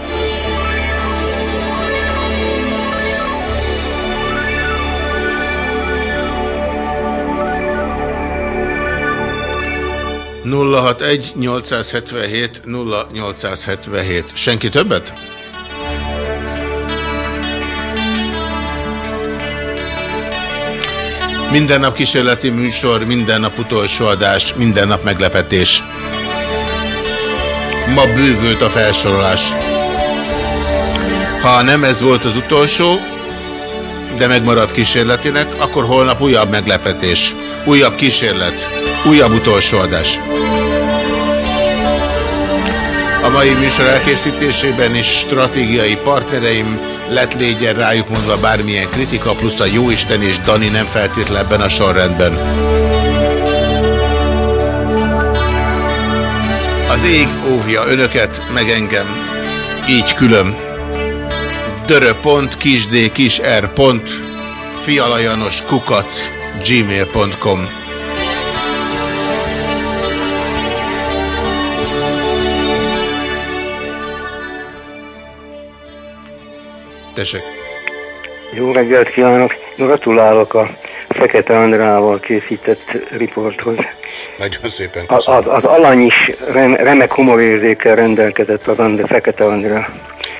Nulla hat egy 877 0877 Senki többet? Minden nap kísérleti műsor, minden nap utolsó adás, minden nap meglepetés. Ma bővült a felsorolás. Ha nem ez volt az utolsó, de megmaradt kísérletinek, akkor holnap újabb meglepetés, újabb kísérlet, újabb utolsó adás. A mai műsor elkészítésében is stratégiai partnereim lett légyen rájuk mondva bármilyen kritika, plusz a Jóisten és Dani nem feltétlen ebben a sorrendben. Az ég óvja önöket, meg engem. Így külön. kukac gmail.com Tessék. Jó reggelt kívánok! Gratulálok a Fekete Andrával készített riporthoz. Nagyon szépen Az, az, az alany is rem, remek humorérzékkel rendelkezett az André, Fekete Andrá.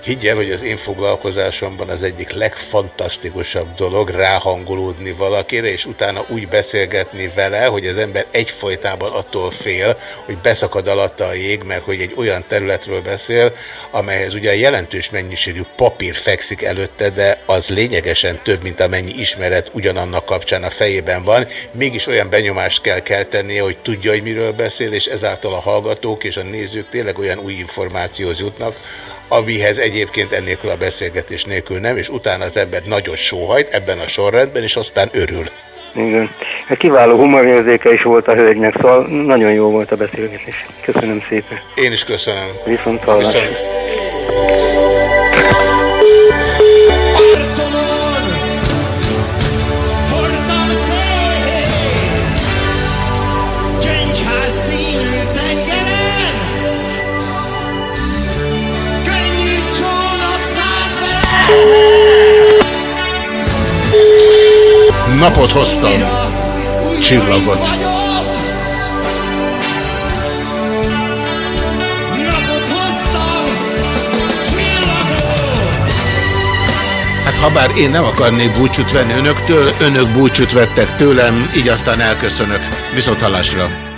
Higgyel, hogy az én foglalkozásomban az egyik legfantasztikusabb dolog ráhangolódni valakire, és utána úgy beszélgetni vele, hogy az ember egyfolytában attól fél, hogy beszakad alatta a jég, mert hogy egy olyan területről beszél, amelyhez ugye jelentős mennyiségű papír fekszik előtte, de az lényegesen több, mint amennyi ismeret ugyanannak kapcsán a fejében van. Mégis olyan benyomást kell keltenie, hogy tudja, hogy miről beszél, és ezáltal a hallgatók és a nézők tényleg olyan új információhoz jutnak, amihez egyébként ennélkül a beszélgetés nélkül nem, és utána az ember nagyot sóhajt ebben a sorrendben, és aztán örül. Igen. Hát kiváló humorérzéke is volt a hölgynek, szóval nagyon jó volt a beszélgetés. Köszönöm szépen. Én is köszönöm. Viszont hallásra. Viszont. Napot hoztam. Csillagot. Hát ha bár én nem akarnék búcsút venni önöktől, önök búcsút vettek tőlem, így aztán elköszönök. Viszont hallásra.